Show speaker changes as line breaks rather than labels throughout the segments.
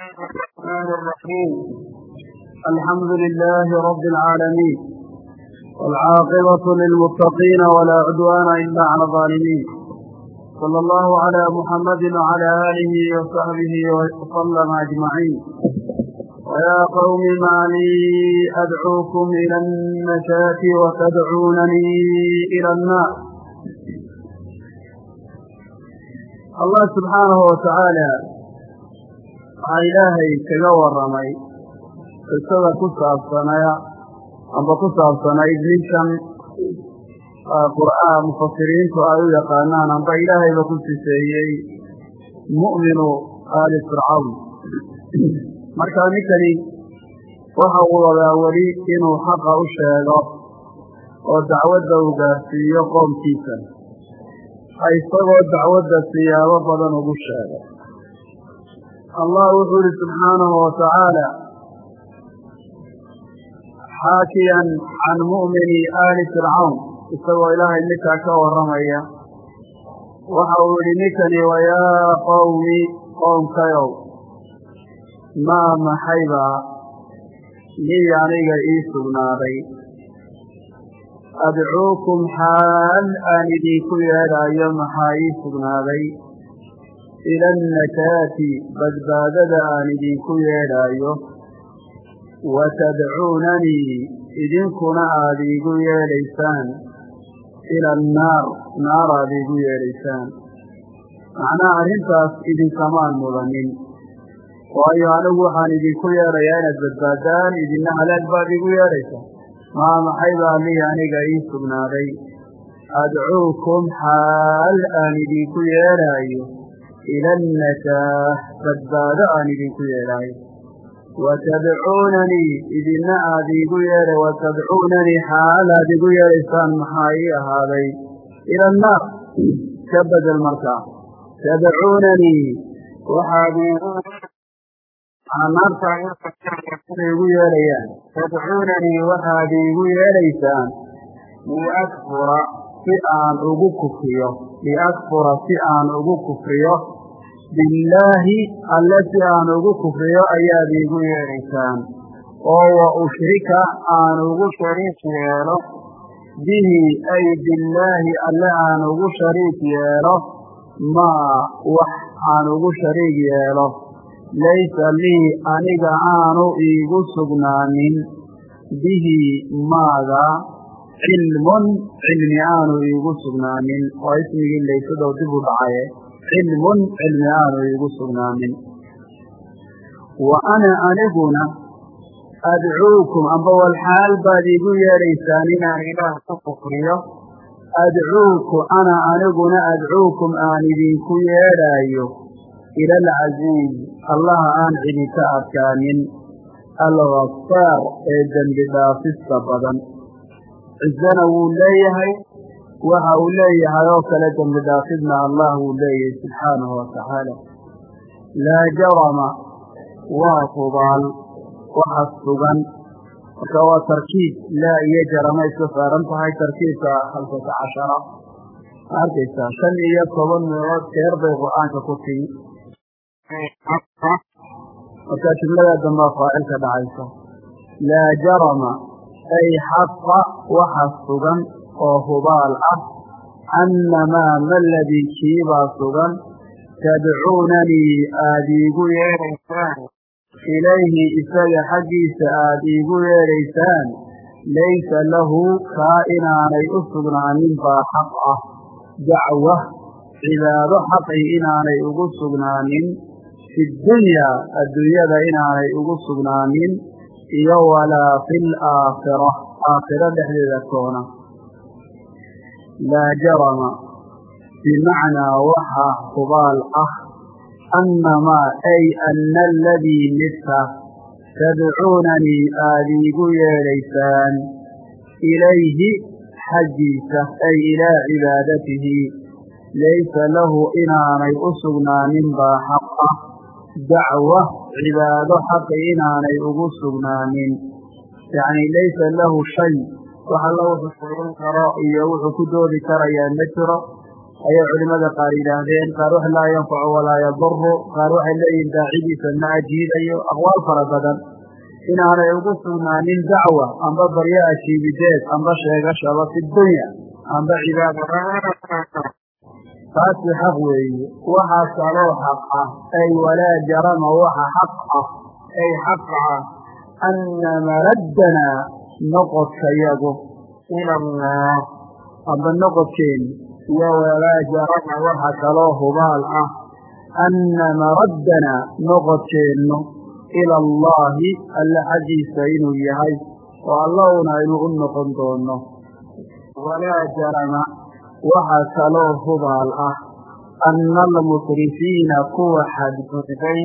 الرحمن الرحيم الحمد لله رب العالمين والعاقبة للمتقين ولا عدوان إلا على الظالمين صلى الله على محمد وعلى آله وصحبه وسلم أجمعين ويا قوم ما لي أدعوكم إلى النشاة وتدعونني إلى النار الله سبحانه وتعالى waxaa ilaahay kaga warramay qisada ku saabsanaya amba ku saabsanayd ninkan qur'aan mufasiriintu ay u yaqaanaan amba ilaahayba ku siseeyey mu'minu aali fircawn. Marka ninkani waxa uu wadaa weli inuu xaqa u sheego oo dacwadda uu gaarsiiyo qoomkiisa isagoo dacwadda siyaabo badan ugu sheego allah wuxuu ihi subxaanahu watacaala xaakiyan can mu'mini aali fircawn isagoo ilaahay ninkaa ka warramaya. Waxa uu yihi ninkani wayaa qowmi qoomkayow maa maxaybaa lii aniga ii sugnaaday. Adcuukum xaal aan idinku yeedhaayo maxaa ii sugnaaday ila annakaati badbaadada aan idinku yeedhaayo wa tadcuunanii idinkuna aada iigu yeedhaysaan ila annaar naar aada iigu yeedhaysaan macnaha arrintaas idinkamaan mudanin waayo anigu waxaan idinku yeedhayaa inaad badbaadaan idinna halaag baad iigu yeedhaysaan maa maxay baa lihi aniga ii sugnaaday adcuukum xaal aan idinku yeedhaayo ila annakaah badbaado aan idinku yeedhaayo watadcuunanii idinna aada iigu yeedha watadcuunanii xaal aad igu yeedhaysaan maxaa ii ahaaday ila annaar ka bedel markaa tadcuunanii waxaad igu yeedhayaan tadcuunanii waxaad iigu yeedhaysaan liakfura si aan ugu kufriyo liakfura si aan ugu kufriyo billaahi alle si aan ugu kufriyo ayaad iigu yeedhaysaan oo wa ushrika aan ugu shariik yeelo bihi ay billaahi alle aan ugu shariik yeelo maa wax aan ugu shariik yeelo. Laysa lii aniga aanu iigu sugnaanin bihi maaga cilmun cilmi aanu iigu sugnaanin. Oo ismigii laysadow dib u dhacaye cilmun cilmi aanu iigu sugnaanin. Wa ana aniguna adcuukum. Amba walxaal baad iigu yeedhaysaan inaan ilaah ku kufriyo adcuuku ana aniguna adcuukum aan idinku yeedhaayo. Ila alcasiiz allaha aan cidinka adkaanin. Alghafaar ee dembi dhaafista badan cizana wuu leeyahay waxa uu leeyahay oo kale dembi dhaafidna allah wuu leeyahay subxaanahu watacaala laa jarama waa hubaal waxa sugan. Marka waa tarkiib laa iyo jarama iska saaran tahay tarkiibka khamsata cashara. Ma arkaysaa shan iyo toban meelood keer bay qur'aanka ku timi markaa jumlada dambaa faacilka dhacaysa. Laa jarama ay xaqa waxa sugan oo hubaal ah annamaa maladii kiibaa sugan tadcuunanii aada iigu yeedhaysaan ilayhi isaga xaggiisa aada iigu yeedhaysaan laysa lahu kaa inaanay u sugnaanin baa xaq ah. Dacwa cibaado xaqi inaanay ugu sugnaanin. Fi dunyaa adduunyada inaanay ugu sugnaanin iyo walaa fi laakhira aakhiro dhexdeeda toona laa jarama. Bimacnaa waxa hubaal ah annamaa ay anna aladii midka tadcuunanii aada iigu yeedhaysaan ilayhi xaggiisa ay ilaa cibaadatihi. Laysa lahu inaanay u sugnaanin baa xaq ah dacwa cibaado xaqi inaanay ugu sugnaanin. Yacni laysa lahu shay. Wax alla wuxuu karo iyo wuxuu ku doodi karayaa ma jiro. Ayay culimada qaar yidhaahdeen qaar wax laa yanfacu walaa yaduru qaar waxay leeyihiin daacidiisa ma ajiidayo. Aqwaal fara badan. Inaanay ugu sugnaanin dacwa amba baryo ajiibideed amba sheegashaba fi dunya amba cibaada taasi xaq weeye waxaa kaloo xaq ah ay walaa jarama waxa xaq ah ay xaq ah anna maraddanaa noqodkayagu ila allah. Amba noqodkeeni iyo walaa jarama waxa kaloo hubaal ah anna maraddanaa noqodkeennu ila allaahi alla xaggiisa inuu yahay oo allahuna aynu u noqon doono walaa jarama waxa kaloo hubaal ah anna almusrifiina kuwa xadgudbay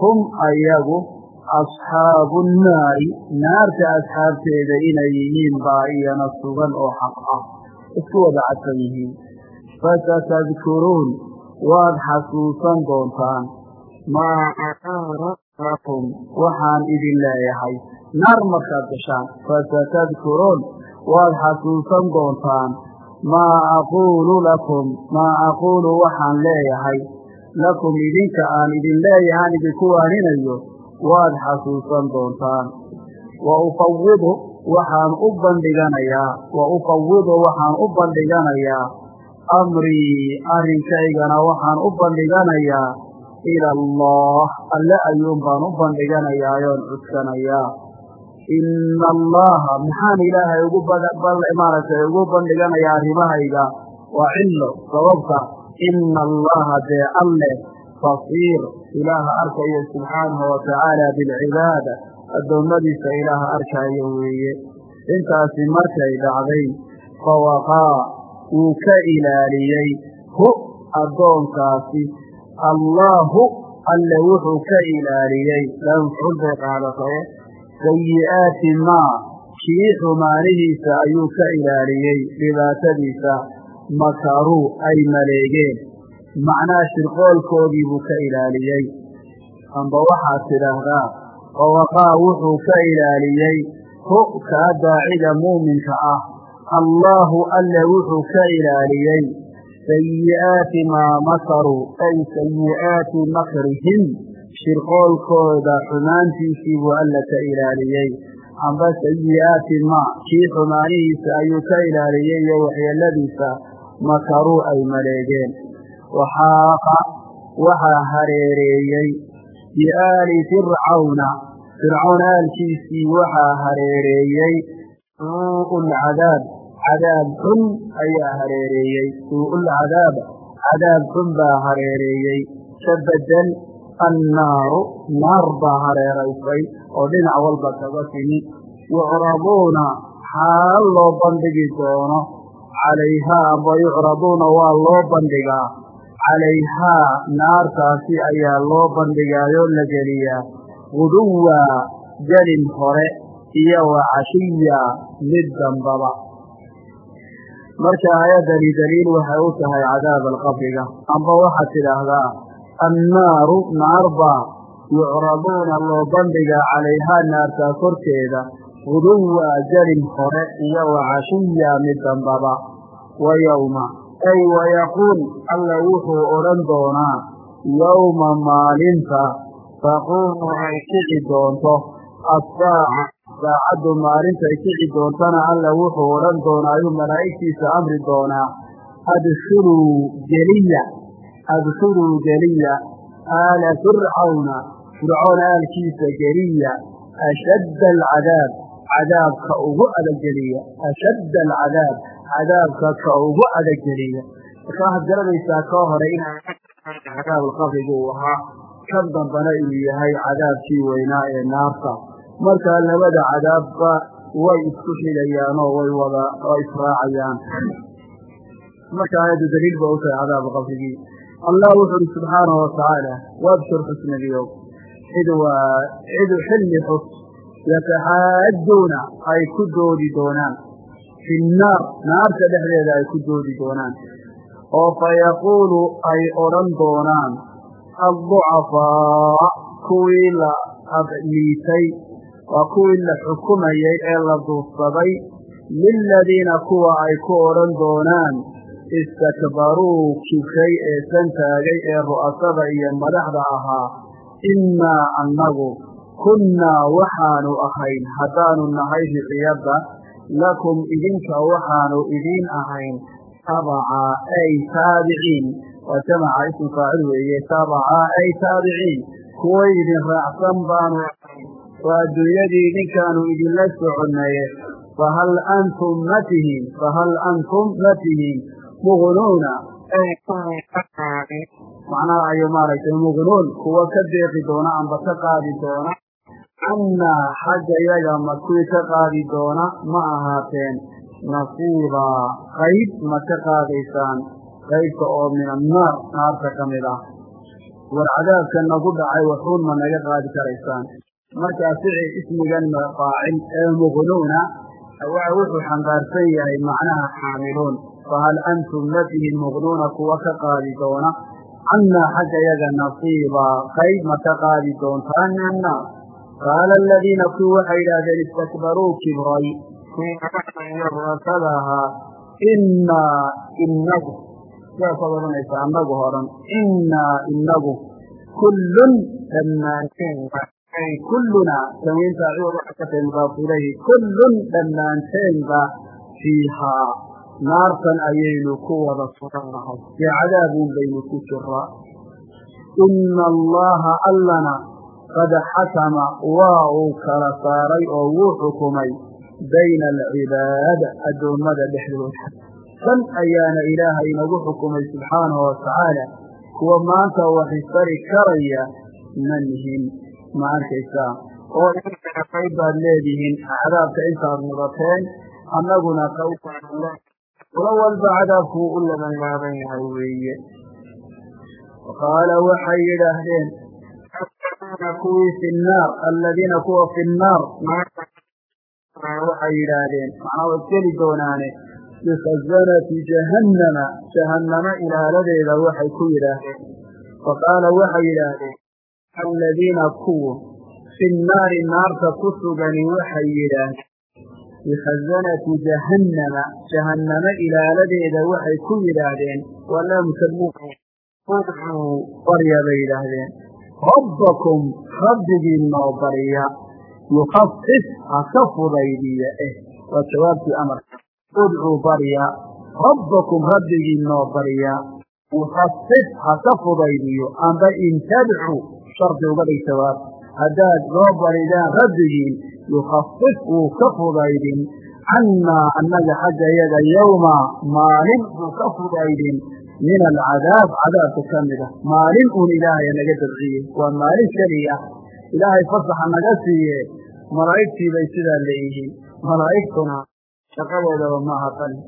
hum ayagu asxaabu nnaari naarta asxaabteeda inay yihiin baa iyana sugan oo xaq ah isku wada cadsan yihiin. Fasatadkuruun waad xasuusan doontaan maa lakum waxaan idin leeyahay naar markaad gashaan. Fasatadkuruun waad xasuusan doontaan maa aquulu lakum maa aquulu waxaan leeyahay. Lakum idinka aan idin leeyahaan idinku waaninayo waad xasuusan doontaan. Wa ufawidu waxaan u bandhiganayaa. Wa ufawidu waxaan u bandhiganayaa. Amrii arrinkaygana waxaan u bandhiganayaa. Ila allah alle ayuun baan u bandhiganayaa oon cuskanayaa ina allaha maxaan ilaahay ugu maaragtay ugu bandhiganayaa arrimahayga waa cillo sababta ina allaha dee alle basiir ilaaha arkayo subxaanahu watacaala bilcibaada addoommadiisa ilaaha arkaayo weeye. Intaasi markay dhacday fawaqaa wuu ka ilaaliyey. Hu addoonkaasi allaahu alle wuxuu ka ilaaliyey. Laba mafcuul bay qaadataye sayi'aati maa kii xumaanihiisa ayuu ka ilaaliyey dhibaatadiisa makaruu ay maleegeen macnaha shirqoolkoodii buu ka ilaaliyey amba waxaad tidhaahdaa fawaqaa wuxuu ka ilaaliyey hu kaa daaciga muuminka ah allaahu alle wuxuu ka ilaaliyey sayi'aati maa makaruu ay sayi'aati makrihim shirqoolkooda xumaantiisii buu alla ka ilaaliyey. Amba sayi'aati maa kii xumaanihiisa ayuu ka ilaaliyey iyo waxyeeladiisa makaruu ay maleegeen. Waxaaqa waxaa hareereeyey biaali fircawna. Fircawn aalkiisii waxaa hareereeyey suu'ulcadaab cadaab. Xun ayaa hareereeyey. Suu'ulcadaab cadaab xun baa hareereeyey. Ka bedel annaaru naar baa hareeraysay oo dhinac walba kaga timi yucraduuna xaal loo bandhigi doono calayhaa amba yucraduuna waa loo bandhigaa calayhaa naartaasi ayaa loo bandhigaayoo la geliyaa guduwa gelin hore iyo wa cashiya mid dambaba marka aayaddani daliil waxay u tahay cadaab alqabriga amba waxaad tidhaahdaa annaaru naarbaa yucraduuna loo bandhigaa calayhaa naartaa korkeeda guduwa gelin hore iyo wa cashiya mid dambaba wa yowma ay wayaquul alla wuxuu odhan doonaa yowma maalinta taquumu ay kici doonto assaaca saacaddu maalintay kici doontana alla wuxuu odhan doonaa ayuu malaa'igtiisa amri doonaa adkhuluu geliya adkhuluu geliya aala fircawna fircoon aalkiisa geliya ashadda alcadaab cadaabka ugu adageliya ashadda alcadaab cadaabka ka ugu adageliya marka waxaad garanaysaa ka hore in cadaab alqabriga uu ahaa kan dambana inuu yahay cadaabkii weynaa ee naarta markaa labada cadaabba way isku xigayaanoo way wada israacayaan marka aayaddu daliil ba allah wuxu uhi subxaanahu watacaala wabshur xusnabiyow cid waa cid xilli xus yataxaajuuna ay ku doodi doonaan fi nnaar naarta dhexdeeda ay ku doodi doonaan oo fa yaquulu ay odhan doonaan adducafaa kuwii la liitay waa kuwii la xukumayey ee la duufsaday liladiina kuwa ay ku odhan doonaan istakbaruu kibray ee santaagay ee ru'asada iyo madaxda ahaa innaa annagu kunnaa waxaanu ahayn haddaanu nahay riciyadda lakum idinka waxaanu idiin ahayn tabaca ay taabiciin. Waa jamaca ismu faacil weeye tabaca ay taabiciin kuwa idin raacsan baanu ahayn oo adduunyadii idinkaanu idinla soconnaye fahal antum ma fahal antum ma tihiin muqnuuna macnaha ayo maaragtay muqnuun kuwa ka deeqi doona amba ka qaadi doona. Cannaa xagga yaga ma kuwii ka qaadi doona ma ahaateen. Nasiibaa qayb ma ka qaadaysaan. Qaybka oo min annaar naarta ka mid ah. War cadaabka nagu dhacay waxuun ma naga qaadi karaysaan. Markaa fici ismigan faacil ee muqnuuna waa wuxuu xambaarsan yahay macnaha xaamiluun fahal antum ma tihin muqnuuna kuwa ka qaadi doona cannaa xagga yaga nasiibaa qayb ma ka qaadi doontaan min annaar qaala aladiina kuwi waxay yidhaahdeen istakbaruu kibray ru'asada ahaa innaa inagu sidaasaad odhanaysa annagu horan innaa inagu kullun dhammaanteenba ay kullunaa tanwiinta ciwad waxay ka tahay mudaafu ilayhi kullun dhammaanteenba fiihaa naartan ayaynu ku wada sugannahay dee cadaabuun baynu ku jiraa ina allaha allana qad xakama waa uu kala saaray oo wuu xukumay bayna alcibaad addoommada dhexdooda. San ayaana ilaahay inagu xukumay subxaanahu watacaala kuwa maanta wax isbari karaya ma nihin ma arkaysaa oo qayb baad leedihiin cadaabka intaad mudateen annaguna qayb ula walba cadaabku u laban laaban yahay weeye qaala waxay yidhaahdeen kuwii fi nnaar aladiina kuwa fi nnaar waxay yidhaahdeen macnaa waad geli doonaane bikhazanati jahannama jahannamo ilaaladeeda waxay ku yidhaahdeen faqaala waxay yidhaahdeen aladiina kuwa fi nnaari naarta ku sugani waxay yidhaahdeen bikhazanati jahannama jahannamo ilaaladeeda waxay ku yidhaahdeen barya bay yidhaahdeen rabbakum rabbigiinoo barya yukafif ha ka fudaydiya eh waa jawaabtii amarka udcuu barya rabbakum rabbigiinoo barya yukafif ha ka fudaydiyo amba in tadcuu shardi uga dhig haddaad noo baridaan rabbigiin yukafif wuu ka fudaydin cannaa annaga xagga yaga yowma maalin wuu ka fudaydin min alcadaab cadaabka ka mid ah maalin uun ilaahaya naga dabciyey waa maalin keliya ilaahay fasaxa naga siiye malaa'igtii bay sidaa leeyihiin malaa'igtuna shaqadeedaba maaha tani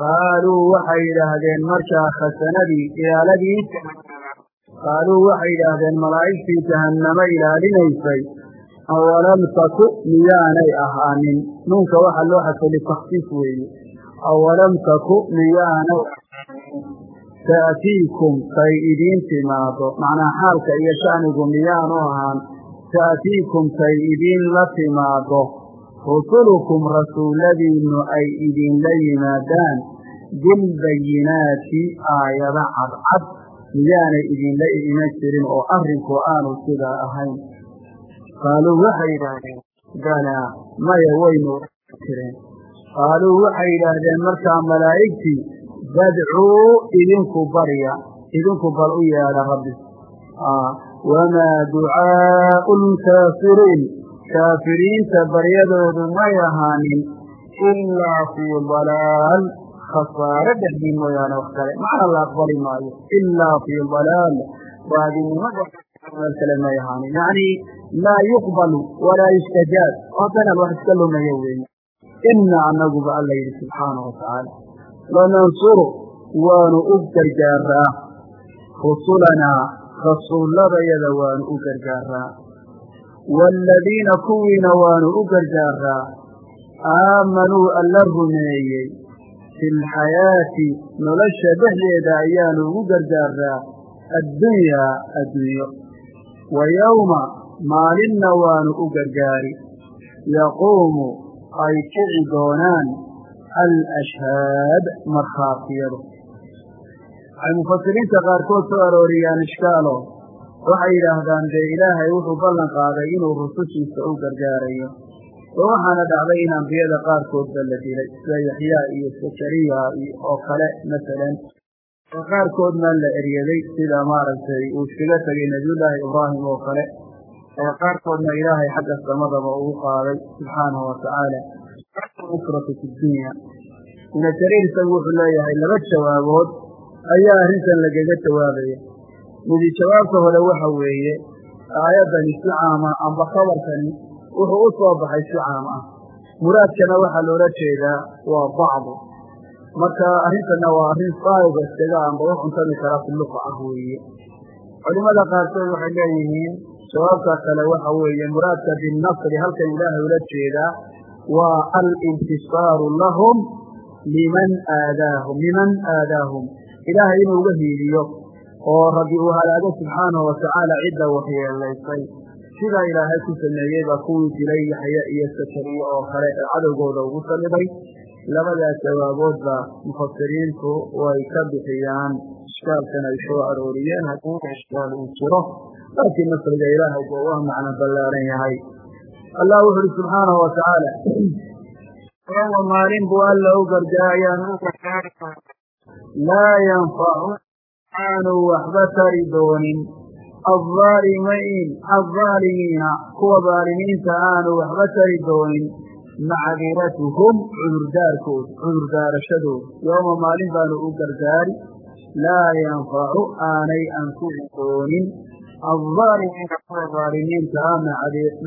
qaaluu waxay yidhaahdeen markaa khasanadii ilaaladii qaaluu waxay yidhaahdeen malaa'igtii jahannamo ilaalinaysay awalam taku miyaanay ahaanin nuunka waxaa loo xadfay litakhsiis weeye awalam taku miyaanay ta'tiikum tay idiin timaado macnaa xaalka iyo sha'nigu miyaanu ahaan ta'tiikum tay idiin la timaado rusulukum rasuulladiinnu ay idinla yimaadaan bilbayinaati aayada cadcad miyaanay idinla iman jirin oo arrinku aanu sidaa ahayn. Qaaluu waxay yidhaahdeen balaa maya waynu jireen qaaluu waxay yidhaahdeen markaa malaa'igtii badcuu idinku barya idinku bal u yeedha rabbi. Wamaa ducaa'u lkaafiriin kaafiriinta baryadoodu may ahaanin ilaa fii dalaal khasaare dhexdii mooyaane wax kale macna la aqbali maayo ilaa fii dalaal baadinimada meel kale may ahaanin yacni laa yuqbalu walaa yustajaab oo danal wax iska lumaya weeye ina anaguba alla yidhi subxaanahu watacaala lanansuru waanu u gargaaraa rusulanaa rasuulladayada waanu u gargaaraa waaladiina kuwiina waanu u gargaaraa aamanuu alla rumeeyey fi lxayaati nolosha dhexdeeda ayaanu ugu gargaaraa addunyaa addunyo wa yowma maalinna waanu u gargaari yaquumu ay kici doonaan alashhaad markhaatiyadu ay mufasiriinta qaarkood soo arooriyaan ishkaalo waxay yidhaahdaan dee ilaahay wuxuu ballan qaaday inuu rusushiisa u gargaarayo waxaana dhacday in ambiyada qaarkoodba la dilay sida yaxyaa iyo sakariya oo kale masalan. Oo qaarkoodna la eryaday sida maaragtay uu iskaga tegay nabiyullaahi ibraahim oo kale. Qaarkoodna ilaahay xagga samadaba ugu qaaday subxaanahu watacaala nusratu fi dunya. Ibnu jariir isagu wuxuu leeyahay laba jawaabood ayaa arrintan lagaga jawaabaya. Midi jawaabka hore waxa weeye aayaddani si caama amba khabarkani wuxuu u soo baxay si caam ah. Muraadkana waxaa loola jeedaa waa bacdu. Marka arrintana waa arrin saayiga iskaga amba u cuntami kara fi ah weeye. Culimada qaarkood waxay leeyihiin jawaabka kale waxa weeye muraadka binnasri halkan ilaahay ula jeedaa waa alintisaaru lahum liman aadaahum liman aadaahum. Ilaahay inuu uga hiiliyo oo rabbi uu halaago subxaanahu watacaala cidda waxyeelaysay sidaa ilaahay ku sameeyey baa kuwii dilay yaxye iyo sakariye oo kale ee cadowgooda ugu saliday labadaas jawaaboodba mufasiriintu way ka bixiyaan. Ishkaalkan ay soo arooriyeen haddii ishkaal uu jiro laakiin nasriga ilaahay ba waa macno ballaaran yahay. Allah wuxu uhi subxaanahu watacaala yowma maalin buu alla u gargaayaan u gargaari laa yanfacu aanu waxba tari doonin aaalimiina kuwa daalimiinta aanu waxba tari doonin macdiratuhum cudurdaarkooda cudurdaarashadooda yooma maalin baanu u gargaari laa yanfacu aanay anfici doonin aaalimiina kuwa daalimiinta ah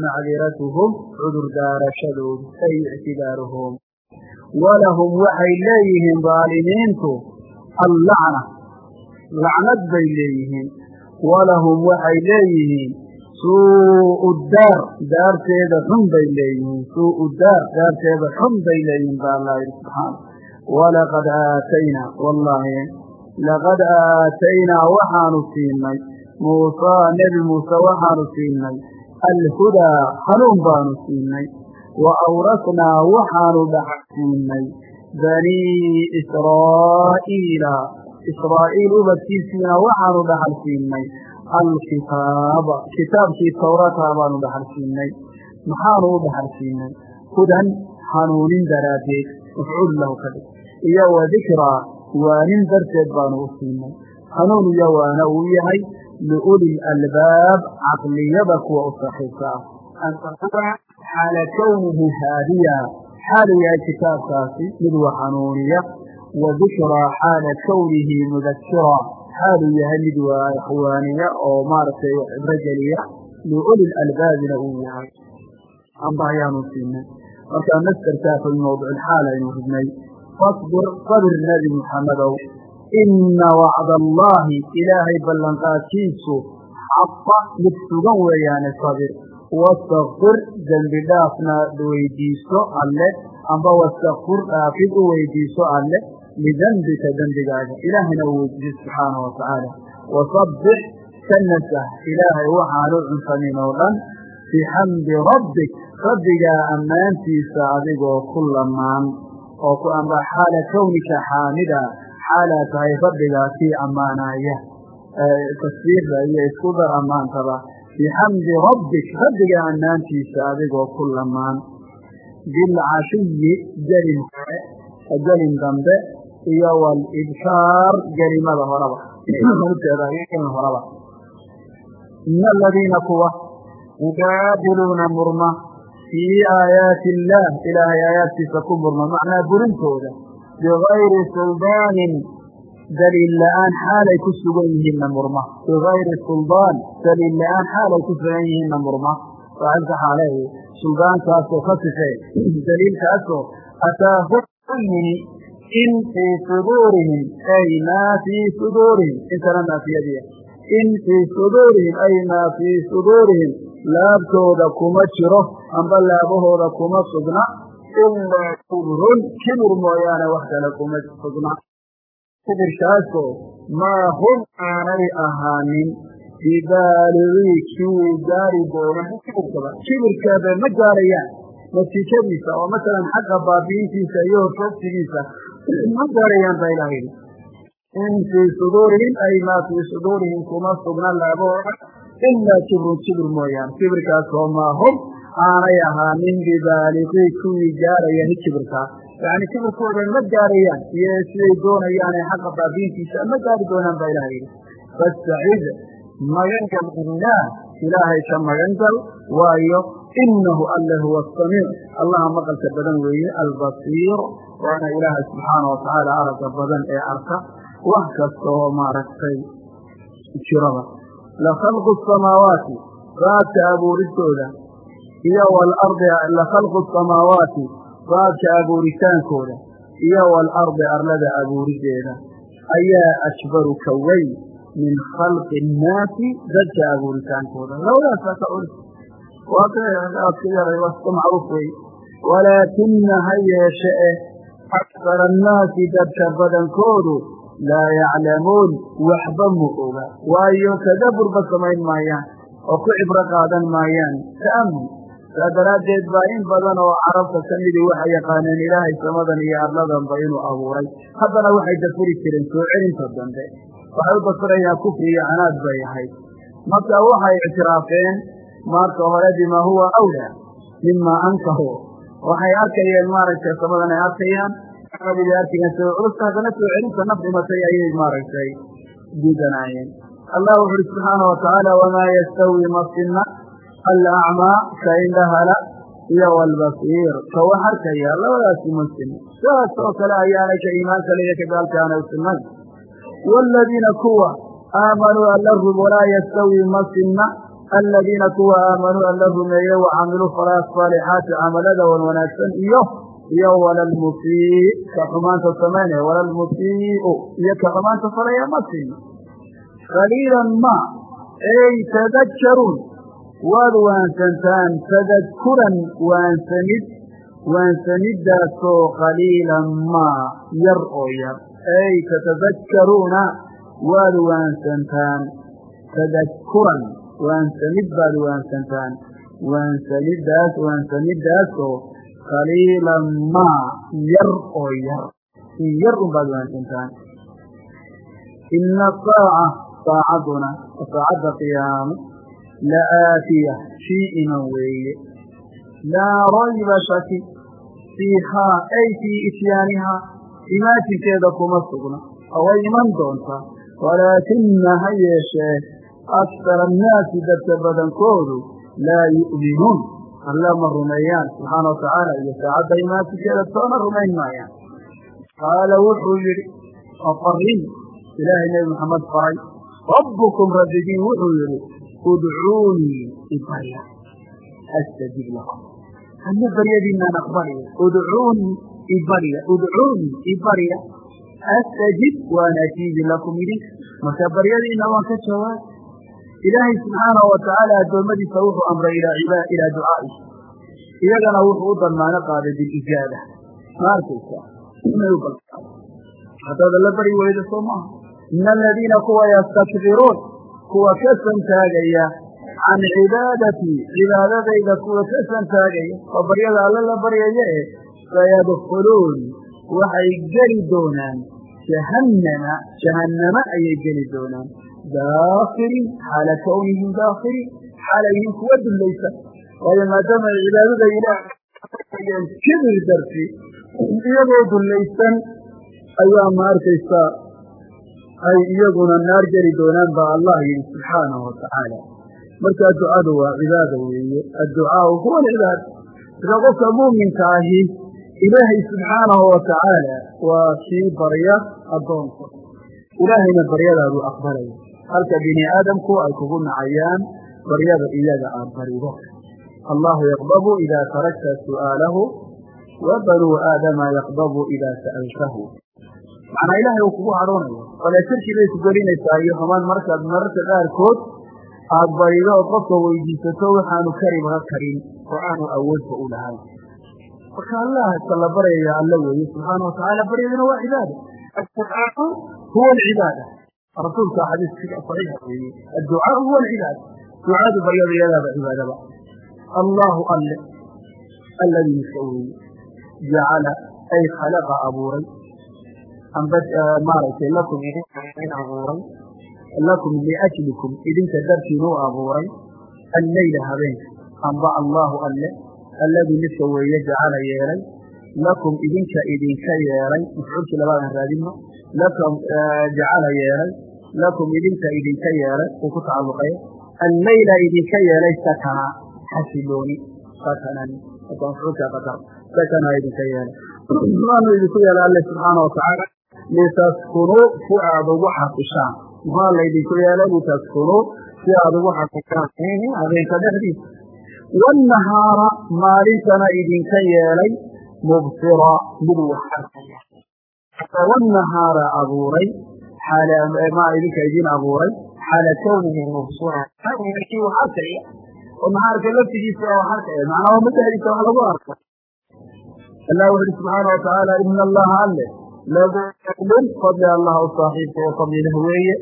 macdiratuhum cudurdaarashadooda ay ictidaaruhum walahum waxay leeyihiin daalimiintu allacna lacnad bay leeyihiin walahum waxay leeyihiin suu'u daar daarteeda xun bay leeyihiin suu'u daar daarteeda xun bay leeyihiin baa allah yidhi subxaana walaqad aataynaa wallaahi laqad aataynaa waxaanu siinay muusaa nebi muuse waxaanu siinay alhudaa hanuun baanu siinay wa awrasnaa waxaanu dhaxal siinay banii israa'iila israa'iil ubadkiisiina waxaanu dhaxal siinay alkitaaba kitaabkii tawrataa baanu dhaxal maxaanu u dhaxal siinay hudan hanuunin daraaddeed mafcuul lahu ka dhig iyo wa dikraa waanin darteed baanu u siinay hanuun iyo waana uu yahay liuli albaab caqliyada kuwa u saaxiibka ah xaala kownihi haadiya xaalu yahay kitaabkaasi mid wa hanuuniya wa dikraa xaala kownihi mudakira xaaluu yahay mid waaniya oo maaragtay cibro geliya liuli albaabina uu yahay amba ayaanu siinay markaa masderkaa fi mawducilxaal aynu ridnay fasbir sabir nebi muxammedow ina wacda allaahi ilaahay ballanqaadkiisu xaqa mid sugan weeyaane sabir wastakfir dembi dhaafna weydiiso alle amba wastakfir dhaafid u weydiiso alle lidembika dembigaaga ilaahayna uu weydiiyo subxaanahu watacaala wasabbix ka nasah ilaahay waxaanu cunsamin oo dhan bixamdi rabbik rabbigaa ammaantiisa adigoo ku lamaan oo ku amba xaala kownika xaamida xaalaa tahay rabbigaa kii ammaanaya tasbiixda iyo isku dar ammaantaba bixamdi rabbik rabbigaa ammaantiisa adigoo ku lamaan bilcashiyi gelin hore gelin dambe iyo walibkaar gelimada horaba. Gelin horaba. Ina aladiina kuwa yujaadiluuna murma fii aayaati illaah ilaahay aayaadkiisa ku murma macnaa burintooda bigayri suldaanin daliil la'aan xaalay ku sugan yihiinna murma. Bigayri suldaan daliil la'aan xaalay ku sugan yihiinna murma. Faacilka xaaleehi suldaankaasoo ka sifee daliilkaasoo ataahu yini in fii suduurihim ay maa fii suduurihim intana naafiyadiya in fii suduurihim ay maa fii suduurihim laabtooda kuma jiro amba laabahooda kuma sugna ilaa kibrun kibir mooyaane wax kale kuma sugna kibirkaasoo maa hum aanay ahaanin bibaaligii kii gaari doona kibirkaba kibirkaaba ma gaarayaan natiijadiisa oo masalan xaqa baabi'intiisa iyo horsoogsigiisa ma gaarayaan baa ilaha yidhi in fii suduurihim ay maa fii suduurihim kuma sugna labooda ilaa kibrun kibir mooyaane kibirkaasoo maa hum aanay ahaanin bibaaliqii kuwii gaarayani kibirkaa yacni kibirkooda ma gaarayaan iyo siday doonayaane xaqa baabiintiisa ma gaari doonaan baa ilaha yidhi fastacid magangal billaah ilaahay ka magangal waayo inahu alle huwa asamiic allaha maqalka badan weeye albasiir waana ilaahay subxaana watacaala aragga badan ee arka wax kasta oo maaragtay jirada lakhalqu samaawaati raadka abuuristooda iyo walardi lakhalqu samaawaati raadka abuuritaankooda iyo waalardi arlada abuurideeda ayaa ashbaru ka weyn min khalqi innaasi dadka abuuritaankooda labadaasaa ka culus waaka yaray waa iska macruuf wey walaakina ha yeeshe eh aksara annaasi dadka badankoodu laa yaclamuun waxba ma oga. Waayo tadaburba samayn maayaan oo ku cibro qaadan maayaan ta'amul saa daraaddeed baa in badan oo carabta ka midii waxay yaqaaneen ilaahay samadan iyo arladanba inuu abuuray. Haddana waxay dafiri jireen soo celinta dambe. Waxay u dafirayaan kufri iyo canaad bay ahayd. Marka waxay ictiraafeen marka hore bimaa huwa awlaa mimaa ankaru waxay arkayeen maaragtay samadan ay arkayaan bay arkayeen soo culusta haddana soo celinta naf dhimatay ayay maaragtay diidanaayeen allah wuxu uhi subxaana watacaala wamaa yastawi masina alacmaa ka indhahala iyo walbasiir. Ka wax arkaya labadaasi ma sidaas oo kale ayaanay ka iimaanka le iyo ka gaalkaana u sinayn waaladiina kuwa aamanuu alla rum walaa yastawi ma aladiina kuwa aamanuu alla rumeeye wa camiluu falaa saalixaati camalada wan wanaagsan iyo iyo walalmusii ka xumaanta samaynaya walalmusiiu iyo ka xumaanta falaya ma sina qaliilan ma ey tadakkaruun waad waansantaan tadakkuran waansamid waansamiddaasoo qaliilan maa yar oo yar ey tatadakkaruuna waad waansantaan tadakkuran waansamid baad waansantaan waansamiddaas waansamiddaasoo qaliilan maa yar oo yar in yar un baad waansantaan ina asaaca saacaduna saacadda qiyaamo la aatiya shii iman weeye. Laa rayba shaki fiihaa ay fii ityaanihaa imaatinkeeda kuma sugna. Way iman doontaa walaakina ha yeeshee aksara annaasi dadka badankoodu laa yu'minuun alla ma rumeeyaan subxaana watacaala iyo saacadda imaatinkeeda toona rumayn maayaan qaala wuxuu yidhi aqarin ilaahay nebi maxamed faray rabbukum rabbigiin wuxuu yidhi udcuunii ibarya astajib lakum anna baryadiinaan aqbalaya udcuunii ibarya udcuunii ibarya astajib waan ajiibi lakum idin marka baryadiina waan ka jawaab ilaahay subxaanahu watacaala addoommadiisa wuxuu amray ilaa ducaa'i. Iyagana wuxuu u damaano qaaday bilijaaba ma arkaysa inay u balqaado haddaad alla bari weydo soo maaha ina aladiina kuwa yastakbiruun kuwa ka santaagaya can cibaadatii cibaadadayda kuwa ka santaagaya oo baryada alla la baryaya e sayadkhuluun waxay geli doonaan jahannama jahannama ayay geli doonaan daakiriin xaala kawnihim daakiriin xaalayhin kuwa dullaysan waayo maadaama ay cibaadada ilaah kibir darti iyagoo dullaysan ayaa ma arkaysaa ay iyaguna naar geli doonaan baa allah yidhi subxaanahu watacaala markaa ducadu waa cibaada weeye adducaau huwa alcibaada sida qofka muuminka ahi ilaahay subxaanahu watacaala waa kii barya addoonka ilaahayna baryadaaduu aqbalaya halka bini aadamku ay kugu nacayaan baryada iyaga aad barido allahu yaqdabu idaa tarakta su'aalahu wa banuu aadama yaqdabu idaa sa'altahu. Macnaa ilaahay uu kugu hadhoonaya bale shirki bay ku gelinaysaa iyo xumaan markaad mararka qaarkood aad barido ood qofka weydiisato waxaanu karibaga karin oo aanu awoodba u lahayn marka allah ka la baryaya alla weeye subxaana watacaala baryaduna waa cibaada. Adducaau huwa alcibaada rasuulka xadiiska saxiixa weeye adducaau huwa alcibaada ducadu baryada iyadaaba cibaadaba allahu alle alladii miska weeye jacala ay khalaqa abuuray amba maaragtay lakum idin abuuray lakum liajlikum idinka dartiinu u abuuray alleyla habeenka amba allaahu alle alladii midka weeye jacala yeelay lakum idinka idinka yeelay mafcuulkii labaadan raadinno lakum jacala yeelay lakum idinka idinka yeelay uu ku tacalluqaya alleyla idinka yeelay sakana xasilooni sakanan sakana idinka yeelay waanu idinku yeelay alle subxaana watacaala litaskunuu si aad ugu xasishaan maxaa laydinku yeelay litaskunuu si aad ugu xasishaan habeenka dhexdiisa wanahaara maalintana idinka yeelay mubsira mid wax arkaya wanahaara abuuray maa idinka idin abuuray xaala kawnihi mubsira kii wax arkaya oo nahaarka laftigiisa wax arkaya macnaa waa madexdiisa wax lagu arko allah wuxu uhi subxaana watacaala ina allaha alle lagu fadlin fadli allah u oo fadli leh weeye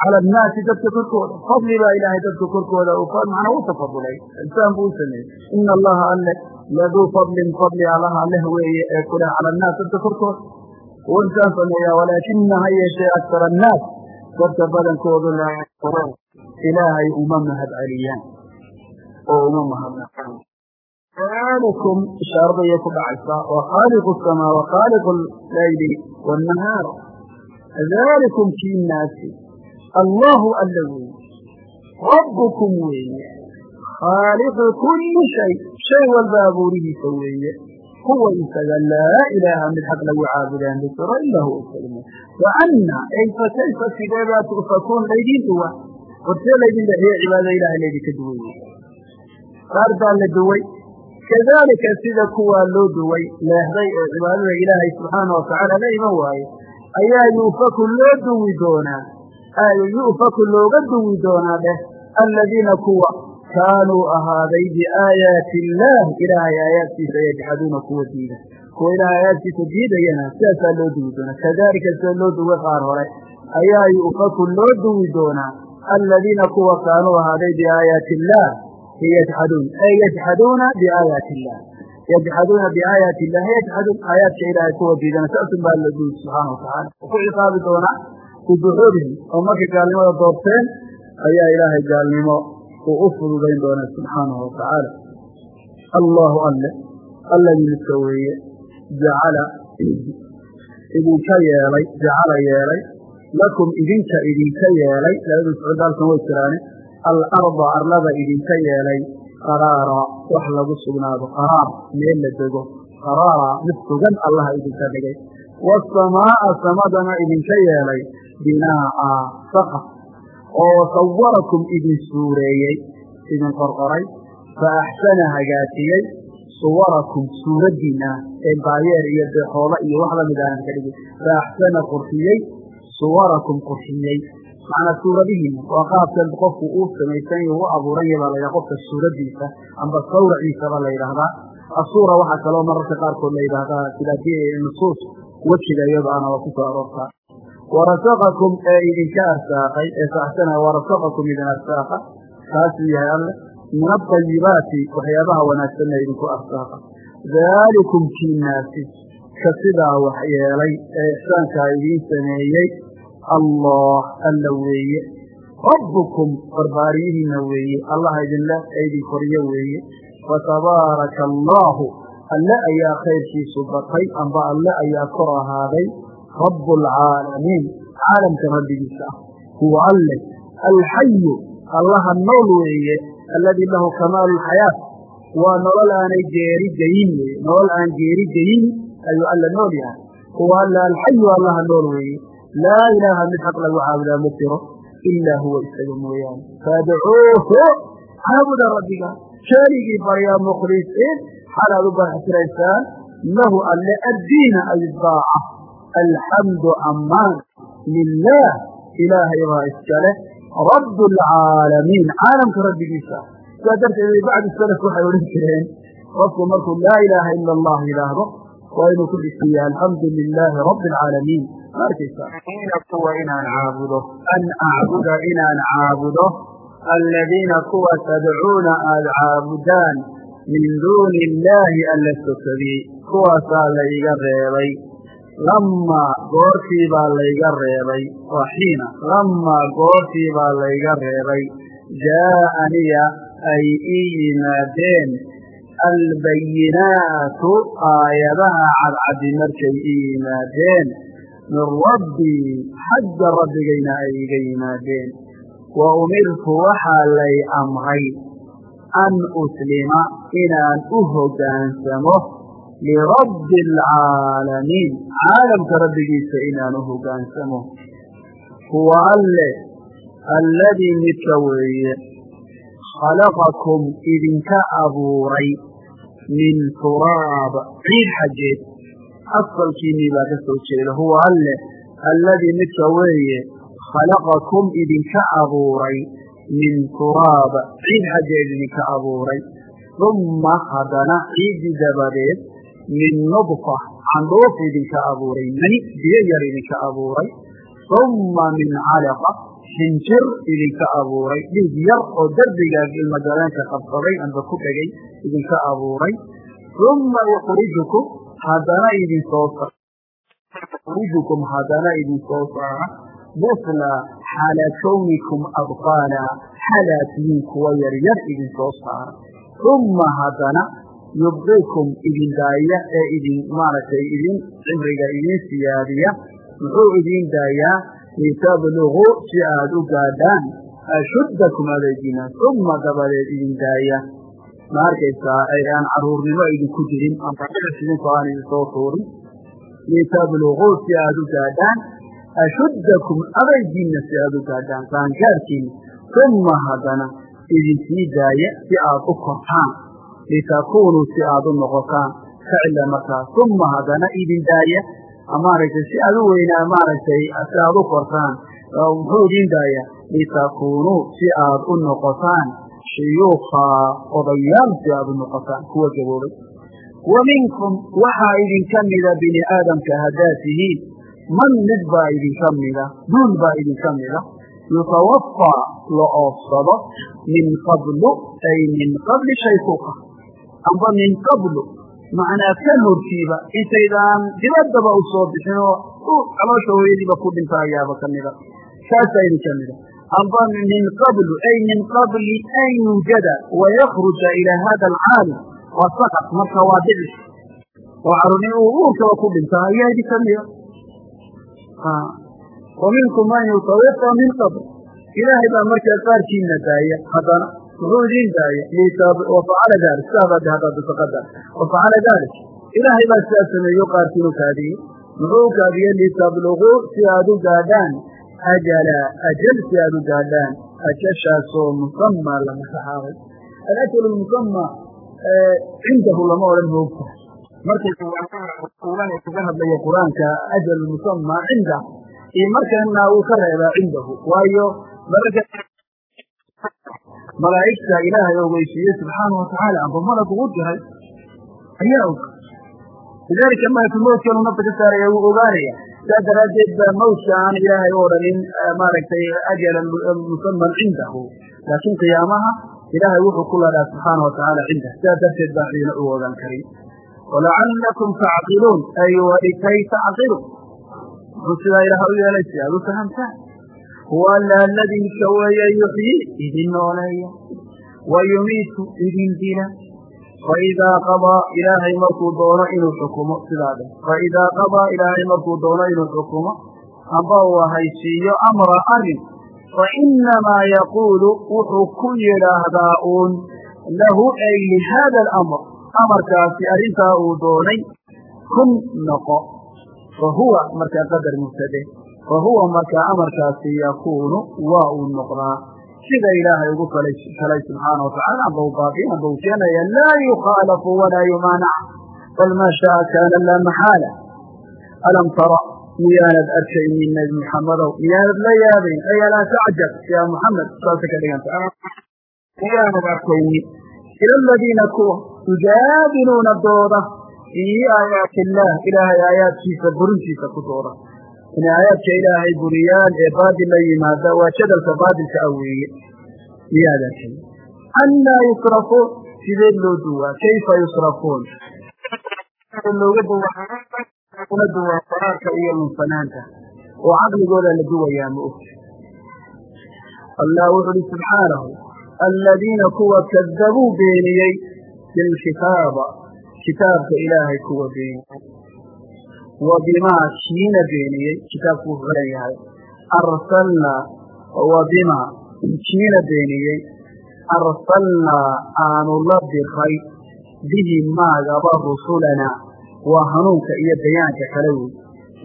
cala annaasi dadka korkooda fadli baa ilaahay dadka korkooda macnaa u tafadulay insaan buu sameeyey ina allaha alle laduu fadlin fadli alaha leh weeye ee ku leh cala annaas dadka korkooda uu insaan sameeyaa walaakina ha yeeshee aktar annaas dadka badankoodu laa yashkuruun ilaahay uma mahad celiyaan oo uma mahadnaqaan alikum ishaaraday ku dhacaysaa wa khaaliqu samaa wa khaaliqu layli wاnahaar dalikum kii naasi allahu alla weeye rabbukum weeye khaaliqu kuli shay. Shay walba abuurihiisa weeye huwa isaga laa ilaaha mid xaq lagu caabudaan bisiro ilaa huwa isaga waana ay fakayfa sideebaa tu'fakuun laydin duwa hortee laydin lexiye cibaadada ilahay laydinka duway qaar baa la duway kadalika sida kuwaa loo duway leexday ee cibaadada ilaahay subxaana watacaala la iman waaye ayaa yuufaku loo duwi doonaa yu'faku looga duwi doonaa dheh aladiina kuwa kaanuu ahaaday biaayaati illaah ilaahay aayaadkiisa yajxaduuna kuwa diida kuwa ilaahay aayaadkiisa diidayana sidaasaa loo duwi doonaa kadalika sida loo duway qaar hore ayaa yu'faku loo duwi doonaa aladiina kuwa kaanuu ahaaday biaayaati illaah yajxaduun ay yajxaduuna biaayaati illah yajxaduuna biaayaati illahi yajxaduun aayaadka ilaahay kuwa diidana saasun baa la duwi subxaana watacala ku ciqaabi doonaa biduxuurihim oo markay gaalnimada doorteen ayaa ilaahay gaalnimo uu u fududayn doonaa subxaanahu watacaala allahu alle alladii midka weeye jacala idinka yeelay jacala yeelay lakum idinka idinka yeelay labada socod halkan way jiraane alarda arlada idinka yeelay qaraara wax lagu sugnaado qaraar meel la dego qaraara mid sugan allaha idinka dhigay. Waasamaaa samadana idinka yeelay binaa'a saqaf oo sawarakum idin suureeyey. Idin qorqoray fa axsana hagaajiyey suwarakum suuraddiina ee baayeer iyo deexoola iyo wax la mid aanan ka dhigin fa axsana qurxiyey suwarakum qurxiyey. Macnaa suuradihiina waa qaabkan qofku uu samaysan u abuuran ya baa la ydhaha qofka suuraddiisa amba sawraciisa baa la yidhaahdaa. Asuura waxaa kaloo mararka qaarkood la yidhaahdaa sidaakii nusuus wejiga iyadaana waa ku soo aroortaa warasaqakum ee idinka arsaaqay ee faaxsana warasaqakum idin arsaaqa kaasuu yahay alle min adayibaati waxyaabaha wanaagsanna idinku arsaaqa daalikum kiinaasi ka sidaa wax yeelay ee ixsaankaa idiin sameeyey allah alla weeye. Rabbukum barbaariyihiina weeye allah idinle ee idin koriyo weeye. Fatabaaraka allaahu alle ayaa khayrkiisu batay amba alle ayaa kor ahaaday rabu alcaalamiin caalamka rabbigiisa. Ah huwa alle alxayu allaha nool weeye alladii lahu kamaalu lxayaat waa nolol aanay geeri geyin weye nolol aan geeri geyin ayuu alla nool yahay. Huwa alle alxayu allaha nool weeye. Laa ilaaha mid xaq lagu caabudaa ma jiro. Ilaa huwa isaga mooyaane. Faadcuuhu caabuda rabbiga. Keligii baryaa mukhlisiin xalaad u baraxtiraysaan lahu alle addiina aydaaca alxamdu ammaan lilaah ilaahay baa iskale rabu alcaalamiin caalamka rabbigiisa sidaa darteed bacdu salaf waxay odhan jireen qofku markuu laa ilaaha ila allah yidhaahdo waa inuu ku dhisiiya alxamdu lilaahi rabbi alcaalamiin ma arkaysa kuwa inaan caabudo an acbuda inaan caabudo aladiina kuwa tadcuuna aada caabudaan min duuni illaahi alla sokadiyey kuwaasaa la iga reebay lamaa goortii baa layga reebay waa xiina. Lamaa goortii baa layga reebay jaa'aniya ay ii yimaadeen albayinaatu aayadaha cadcadi markay ii yimaadeen. Min rabbii xagga rabbigayna ay iga yimaadeen. Wa umirtu waxaa lay amray an uslima inaan u hoggaansamo lirabbi alcaalamiin caalamka rabbigiisa inaan u hoggaansamo huwa alle alladii midka weeye khalaqakum idinka abuuray min turaab ciid xaggeed asalkiinnii baa ka soo jeeda huwa alle alladii midka weeye khalaqakum idinka abuuray min turaab ciid xaggeed idinka abuuray humma haddana ciiddii dabadeed min nudfa candhuuf idinka abuuray mani biyo yar idinka abuuray humma min calaqa xinjir idinka abuuray dhiig yar oo derbigaa ilmagaleenka qabsaday amba ku dhegay idinka abuuray. Humma yukhrijukum haddana idin soo yukhrijukum haddana idin soo saara. Busla xaala kawnikum abqaala xalaad yiin kuwa yaryar idin soo saara. Humma haddana yubqiikum idin daaya ee idin maaragtay idin cimriga idin siyaadiya muxuu idin daayaa litabluguu si aada u gaadhaan ashuddakum adeegina humma dabadeed idin daaya ma arkaysaa ay aan caruurnimo idinku jirin idinku aan idin soo tuurin litabluguu si aada u gaadhaan ashuddakum adaygiinna si aada u gaadhaan qaangaarkiina humma haddana idinsii daaya si aad u kortaan litakuunuu si aad u noqotaan ficla markaa humma haddana idin daaya maaragtay si aad u weynaa maaragtay si aad u kortaan muxuu idin daaya litakuunuu si aad u noqotaan shuyuukha odayaal si aad u noqotaan kuwa gaboobay wa minkum waxaa idinka mida bini aadamka haddaad tihiin man mid baa idinka mida duul baa idinka mida yutawafaa la oofsado min qablu ay min qabli shaykuuka amba min qablu macnaa kan hortiiba intaydaan dibaddaba u soo bixin oo caloosha hooyadiiba ku dhinta ayaaba ka mida amba min qablu ay min qabli an yuujada wayakruja ilaa hada alcaalam waa sakad marka waa dhicis oo caruni uu uurkaba ku dhinta ayaa idinka mida wa man yutawafa min qabl ilaahay baa markaa qaarkiina daaya haddana wuxuu idin daaya wafacala dalik sidaabaa haddaad saqada wafacala dalik ilaahay baa sidaa sameeyo qaarkiinu kaadiyey muxuu kaadiyey litabluguu si aad u gaadhaan ajala ajal si aad u gaadhaan ajashaasoo musamaa la masaxaabay alajal musama cindahu lama odhan moogta markay uulaha kaga hadlaya qur'aanka ajal musama cinda iyo markana uu ka reebaa cindahu waayo malaa'igta ilaahay ogeysiiyey subxaana watacaala amba malag ugu diray ayaa og. Lidaalika malakulmowtkanu nafta ka saaraya wuu ogaanaya saas daraaddeed baa mawtka aan ilaahay u odhanin maaragtay ajalan musaman cindahu. Laakiin qiyaamaha ilaahay wuxuu ku ladhaa subxaana watacaala cindah. Sidaas darteed baan ciina u ogaan karin. Walacallakum tacqiluun ay walikay tacqilu muxuu sidaa ilaah u yeelay si aad u fahamtaan huwa alla aladii midka weeye yuxyii idin nooleeya wa yumiitu idin dila faidaa qadaa ilaahay markuu doono inuu xukumo sidaa dheh faidaa qadaa ilaahay markuu doono inuu xukumo amba uu haysiiyo amra arrin fainamaa yaquulu wuxuu ku yidhaahdaa uun lahu ay lihaada alamr amarkaasi arrintaa uu doonay kun noqo fa huwa markaa qadar fa huwa markaa amarkaasi yakuunu waa uu noqdaa. Sida ilaahay ugu falay subxaana watacaala amba u baabiin amba uu keenaya laa yukhaalafu walaa yumaanac bal maa shaaa kaana laa maxaala alam tara miyaanad arkaynin nebi muxammadow miyaanad la yaabayn ay alaa tacjab yaa muxamed saasay ka dhiganta miyaanad arkaynin ila aladiina kuwa yujaadiluuna dooda fii aayaati illaah ilaahay aayaadkiisa burintiisa ku dooda inay aayaadka ilaahay buriyaan ee baadil la yimaada waa jadalka baadilka a weeye. Miyaad arkay annaa yusrafuun sideed loo duwaa? Kayfa yusrafuun? Looga duwa una duwa qaraarka iyo lunsanaanta oo caqligooda la duwayaa ma ogta. Allah wuxu uhi subxaanahu aladiina kuwa kadabuu beeniyey bilkitaaba kitaabka ilaahay kuwa beeniyey wa bimaa kiina beeniyey kitaabku wuxuu xihan yahay. Arsalnaa wa bimaa kiina beeniyey arsalnaa aanu la diray bihi maagaba rusulanaa waa hanuunka iyo bayaanka kale wey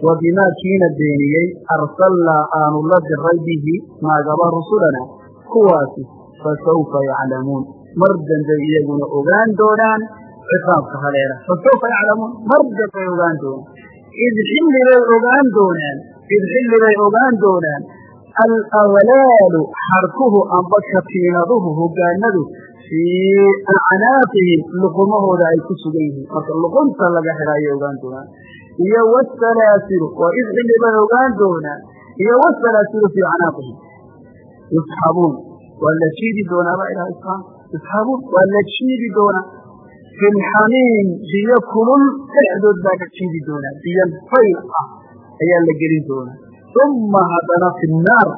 wa bimaa kiina beeniyey arsalnaa aanu la diray bihi maagaba rusulanaa kuwaasi fasawfa yaclamuun. Mar dambay iyaguna ogaan doonaan ciqaabka haleela fasawfa yaclamuun mar dambay ogaan doonaan id xilli bay ogaan doonaan id xilli bay ogaan doonaan alaglaalu xarkuhu amba katiinaduhu hogaanadu fii acnaaqihim luqumahooda ay ku sugan yihiin marka luqunta laga xidha ayay ogaan doonaan iyo wsalaasilu waa id xilli bay ogaan doonaan iyo wsalaasilu fii acnaaqihim yusxabuun waa la jiidi doonaa baa ilaha isaan yusxabuun waa la jiidi doonaa fi lxamiim biyo kulul dhexdood baa la jiidi doonaa biyo fayl ah ayaa la gelin doonaa uma haddana fi naar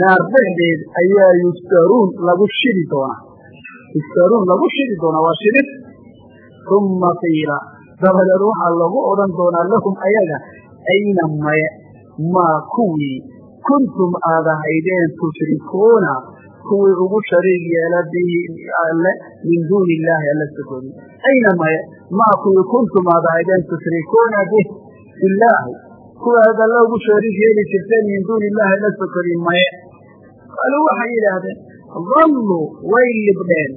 naar dhexdeed ayaa yusdaruun lagu shidi doonaa yusdaruun lagu shidi doonaa waa shidid uma qiila dabadeed waxaa lagu odhan doonaa lahum ayaga ayna maye maa kuwii kuntum aad ahaydeen tushrikuuna kuwii ugu shariig yeela bihi alle min duuni illaahi alla sokoodi ayna maye maa kuwii kuntum aad ahaydeen tushrikuuna bih billaahi kuwa aad alla ugu shariig yeeli jirteen min duuni illaahi alla sokodi maye qaaluu waxay yidhaahdeen dalluu way libdheen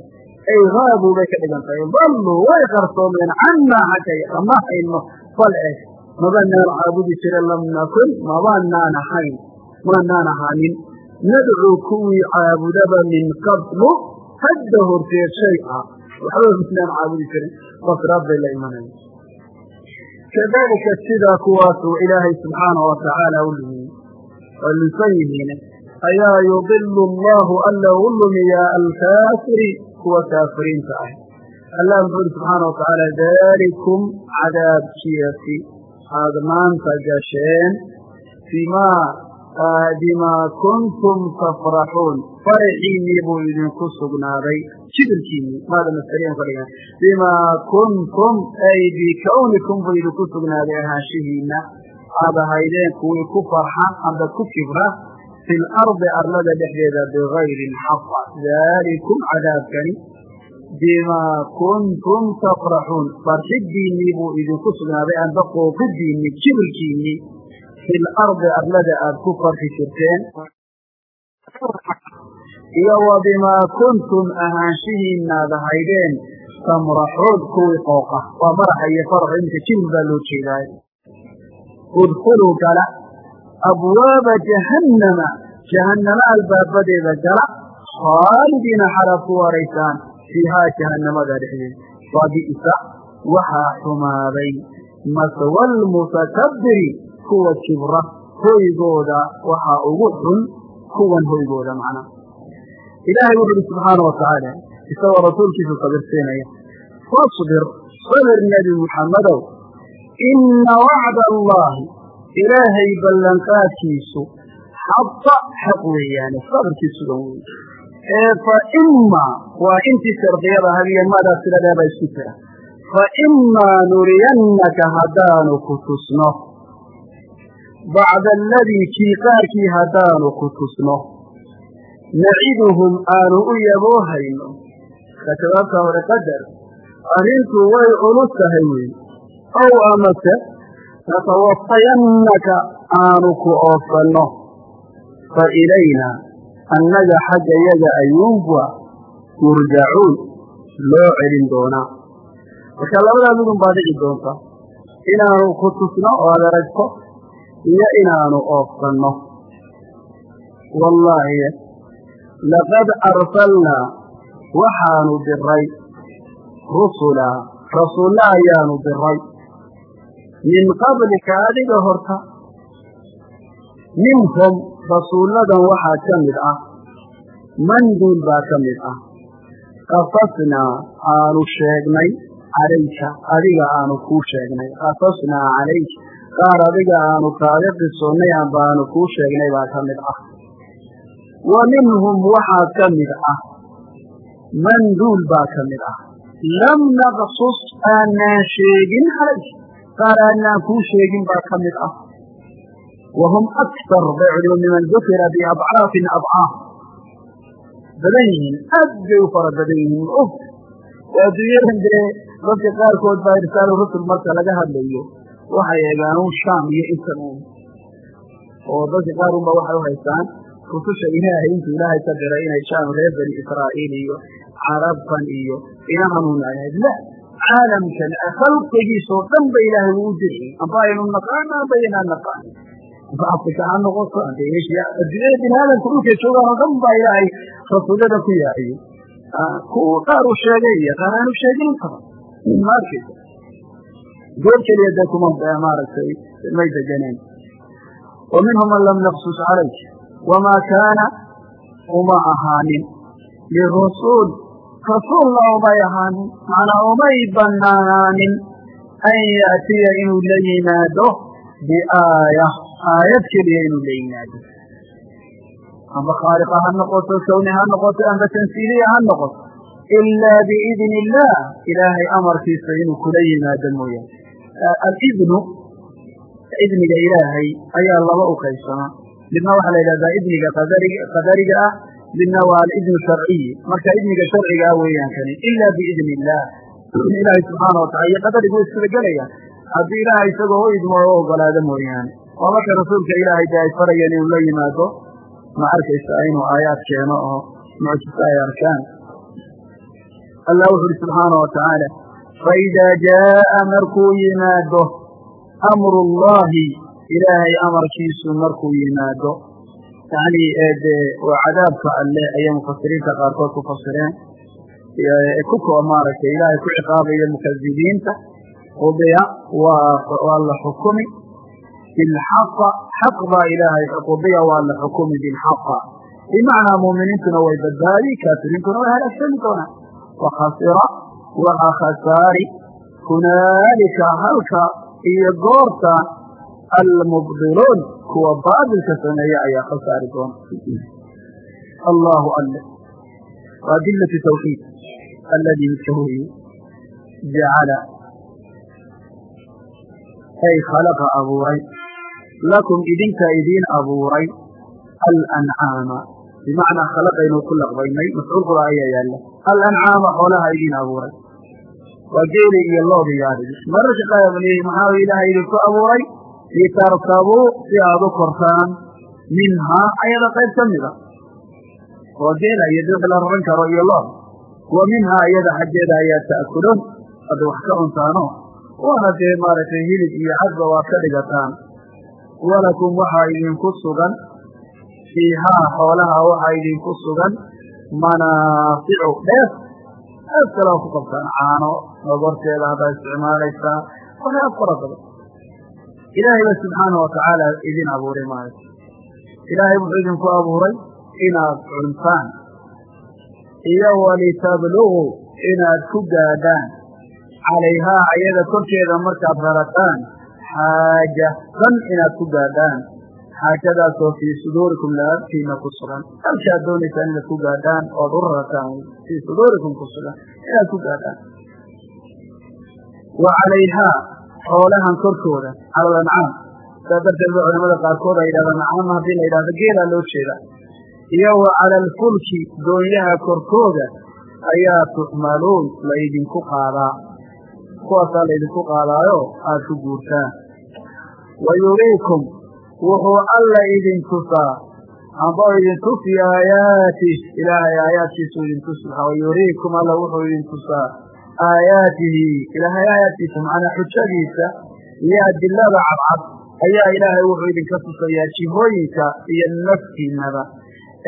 ay haabuu bay ka dhigan dalluu way qarsoomeen cannaa xaggaya ma hayno bal eh mabanaan caabudi jire lam nakun mabaanaan ahayn maanaan ahaanin nadcuu kuwii caabudaba min qablu hadda horteed shay ah waxba midnaan caabudi jirin basraad bay la imanaya kadalika sidaa kuwaasuu ilaahay subxaana wa tacaala u lumiyey oo lunsan yihiin ayaa yudilu allahu alla u lumiyaa alkaafiriin kuwa kaafiriinta ah. Allah muxuu uri subxaana wa aad maanta gasheen bimaa kuntum tafraxuun faraxiinnii buu idinku sugnaaday jibirkiinnii maada masariyan ka dhigan bimaa kuntum ay bikawnikum buu idinku sugnaaday ahaanshihiinna aad ahaydeen kuwii ku farxa amba ku kibra fi lardi arlada dhexdeeda bigayri xaqa dalikum cadaabkani bimaa kuntum tafraxuun farxidiinnii buu idinku sugnaaday amba qooqidiinnii jibirkiinnii fi lardi arlada aad ku farxi jirteen. Iyo wa bimaa kuntum ahaanshihiinaad ahaydeen tamraxuun kuwii qooqa waa maraxa iyo faraxu iminka jibir baa loo jeedaay udkhuluu gala abwaaba jahannama jahannamo albaabadeeda gala khaalidiina xalaad ku waraysaan fiihaa jahannamada dhexdeeda fabi'sa waxaa xumaaday. Maswa lmutakabiri kuwa kibra hoygooda waxaa ugu xun kuwan hoygooda macnaha ilaahay wuxu uhi subxaana wa tacaala isagoo rasuulkiisu sabirsiinaya fasbir sabir nebi muxammadow inna wacda allaahi ilaahay ballanqaadkiisu xaqa xaq weeyaane sabirkii sugan weeye ee fa imaa waa intii shardiyada hadiyo maadaa siladeeba isku jira fa imaa nuriyannaka haddaanu ku tusno bacda aladii kii qaarkii haddaanu ku tusno naciduhum aanu u yaboohayno ka jawaabta hore qadar arrintu way culus tahay weeye ow amase natawafayannaka aanu ku oofanno fa ilayna annaga xagga yaga ayuunba yurjacuun loo celin doonaa marka labadaa midun baa dhici doonta inaanu ku tusno oo ad aragto iyo inaanu oofsanno. Wallaahi laqad arsalnaa waxaanu diray rusulaa rasuulla ayaanu diray min qablika adiga horta minhum rasuulladan waxaa ka mid ah manduul baa ka mid ah. Qasasnaa aanu sheegnay calayka adiga aanu kuu sheegnay. Qasasnaa calayka qaar adiga aanu kaaga qisoonnay baanu kuu sheegnay baa ka mid ah. Wa minhum waxaa ka mid ah. Man duul baa ka mid ah. Lam naqsus aanaan sheegin halayh qaar aanaan kuu sheegin baa ka mid ah. Wa hum aktar bay culimu miman dukira biabcaafin abcaaf badan yihiin aad bay u fara badan yihiin og oo adduunyadan dee dadka qaarkood baa irsaalu rusul marka laga hadlayo waxay eegaan un shaam iyo intan un oo dadka qaar unba waxay u haystaan rususha ilaahay intuu ilaahay ka diray inay shaam reer bani israa'iil iyo carabkan iyo inahanun ay ahayd. La caalamkan khalqigiisoo dhan ba ilaahay wuu u diriyey amba aynu naqaano amba ha noqoto amba asia joogaan oo dhan baa ilaahay rasuullada ku yaaciyey kuwa qaar uu sheegay iyo qaar aanu sheegin intaba ma goob keliya dee kuma maaragtay may deganeen. Wa minhum man lam naqsus calayk wamaa kaana uma ahaanin lirasuul rasuulna umay ahaanin macnaa umay banaanaanin an yaatiya inuu la yimaado biaaya aayad keliya inuu la yimaado. Amba khaaliqa ha noqoto kawni ha noqoto amba tansiiliya ha noqoto ilaa biidni illaah ilaahay amarkiisa inuu kula yimaado mooyaane alidnu idniga ilaahay ayaa laba u qaybsamaa midna waxaa la yidhahdaa idniga qadariga ah midna waa alidnu sharciyi marka idniga sharciga ah weeyaan kani ila biidni illaah ilaahay subxaana watacala iyo qadarigu way iskuda gelayaan haddii ilaahay isagoo u idmo o ogolaado mooyaane oo marka rasuulka ilaahay de ay farayeen inuu la yimaado ma arkaysa inuu aayaad keeno oo mucjiso ay arkaan. Allah wuxu uhi subxaana wa tacaala faidaa jaaa markuu yimaado amru llahi ilaahay amarkiisu markuu yimaado yani dee waa cadaabka alle ayay mufasiriinta qaarkood ku fasireen ku maaragtay ilaahay ku ciqaabaya mukadibiinta qudiya waa la xukumi bilxaqa xaq baa ilaahay qudiya waa la xukumi bilxaqa bimacnaa muuminiintuna way badbaadi kaafiriintuna way halaagsami doonaan wakhasira waxa khasaari hunaalika halka iyo goorta almubdiluun kuwa baatilka sameeya ayaa khasaari doona allahu alle waa adilatu tawxiid alladii midka weeye jacala ay khalaqa abuuray lakum idinka idiin abuuray alancaama bimacnaa khalaqaynuu ku laqbaynay mafcuulkula ayaa yaalla alancaama xoolaha idiin abuuray waa geeli iyo loodi yaadigi mararka qaar maxaa ilaahay idinku abuuray? Litarkabuu si aad u kortaan minhaa ayada qayb ka mida oo geela iyo dix la raran karo iyo lood. Wa minhaa iyada xaggeeda ayaa ta'kuluun hadda wax ka cuntaano. Waana dee maaragtay hilib iyo cadba waad ka dhigataan. Walakum waxaa idinku sugan. Fiihaa xoolaha waxaa idinku sugan. Manaaficu dheef. Dheef kaloo ku qabtaan caano nogorteeda haddaa isticmaalaysaa waxyaab fara badan. Ilaahay ba subxaana watacaala idin abuuray maayo. Ilaahay wuxuu idinku abuuray inaad cuntaan. Iyo walitabluguu inaad ku gaadhaan. Calayhaa ayada korkeeda markaad rarataan xaaja dan inaad ku gaadhaan. Xaajadaasoo fii suduurikum laabtiina ku sugan. Halkaad doonaysaan inaad ku gaadhaan ood u rarataan fii suduurikum ku sugan inaad ku gaadhaan wa calayhaa xoolahan korkooda cala alancaam saa darteed ba culamada qaarkood ay yidhahdaan ancaam haddii la yidhahdo geelaa loo jeeda. Iyo wa cala alfulki doonyaha korkooda ayaa tuxmaluun laydinku qaadaa. Kuwaasaa laydinku qaadaayo aada ku guurtaan. Wa yuriikum wuxuu alla idin tusaa amba idin tusi aayaati ilaahay aayaadkiisu idin tusi yuriikum alla wuxuu idin tusaa aayaatihi ilaahay aayaadkiisa macnaa xujadiisa iyo adilada cadcad ayaa ilaahay wuxuu idinka tusayaa jihooyinka iyo naftiinada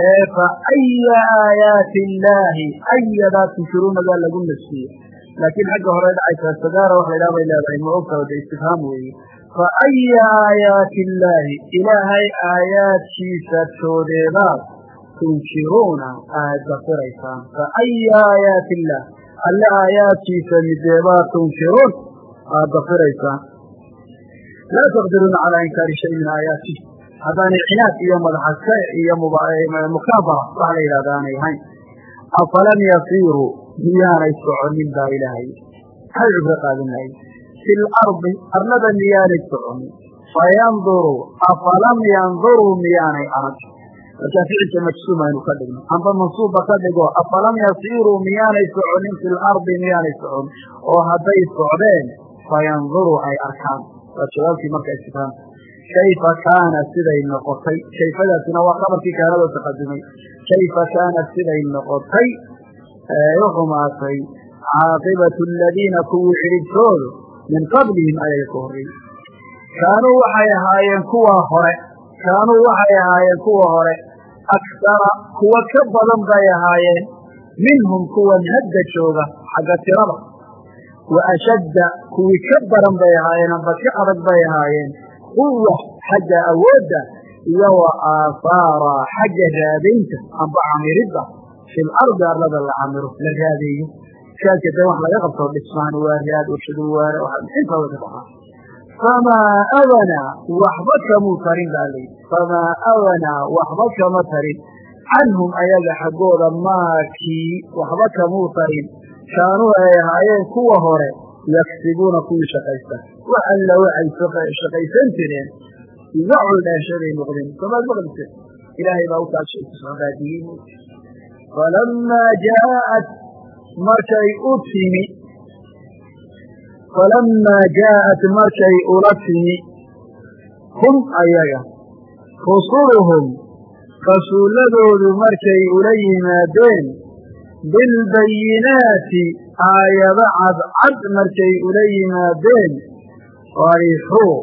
ee fa aya aayaati illaahi ayadaa tunkiruunadaa lagu nafsiye laakiin xagga hore dhacaysaa sagaara wax laydhaha bay leedahay ma ogtaho de istifhaam weeye. Fa aya aayaati illaahi ilaahay aayaadkiisa toodeedaad tunkiruuna aad dafiraysaan fa aya aayaati illaah alle aayaadkiisa mideebaad tunkiruun aad dafiraysaan laa taqdiruuna calaa inkaari shay min aayaati. Haddaanay cinaad iyo madaxaska iyo mukaabara waxa la yidhahda aanay ahayn. Afalam yasiiruu miyaanay soconin baa ilaahay. Maxay cibro qaadan lahay fi lardi arlada miyaanay soconin. Fayanduruu afalam yanduruu miyaanay arag markaa ficilka majsuum aynu ka dhigno. Amba mansuubba ka dhigo afalam yasiiruu miyaanay soconin fi lardi miyaanay soconin oo hadday socdeen fayanduruu ay arkaan. Waa jawaabtii marka istifhaamka kayfa kaana siday noqotay? Kayfadaasina waa khabarkii kaanadoo taqadumay kayfa kaana siday noqotay? U xumaatay. Caaqibatu aladiina kuwii xidhibtoodu min qablihim ayaga ka horreeyey kaanuu waxay ahaayeen kuwa hore. Kaanuu waxay ahaayeen kuwa hore aksara kuwa ka badan bay ahaayeen minhum kuwan hadda jooga xagga tirada wa ashadda kuwii ka badan bay ahaayeen amba ka adag bay ahaayeen quwa xagga awoodda iyo wa aahaara xagga raadaynta amba camiridda fi lardi arlada la camiro la raadeeyo shaadka de wax laga qabto dhismaan waa raad ushadu waare inta way ka baxaa famaa awanaa waxba kamuu tarin baa layidhi famaa awanaa waxba kama tarin canhum ayaga xaggooda maakii waxba kamuu tarin kaanuu ay ahaayeen kuwa hore yaksibuuna kuwii shaqaysta wax alla waxay shaqaysan jireen iga culdheeshaday noqdeen somaad maqlise ilaahay baa u taashabaadiyey falamaa jaaءat markay u timi falamaa jaaءat markay ula timi hum ayaga rusuluhum rasuulladoodu markay ula yimaadeen bilbayinaati aayado cadcad markay ula yimaadeen farixuu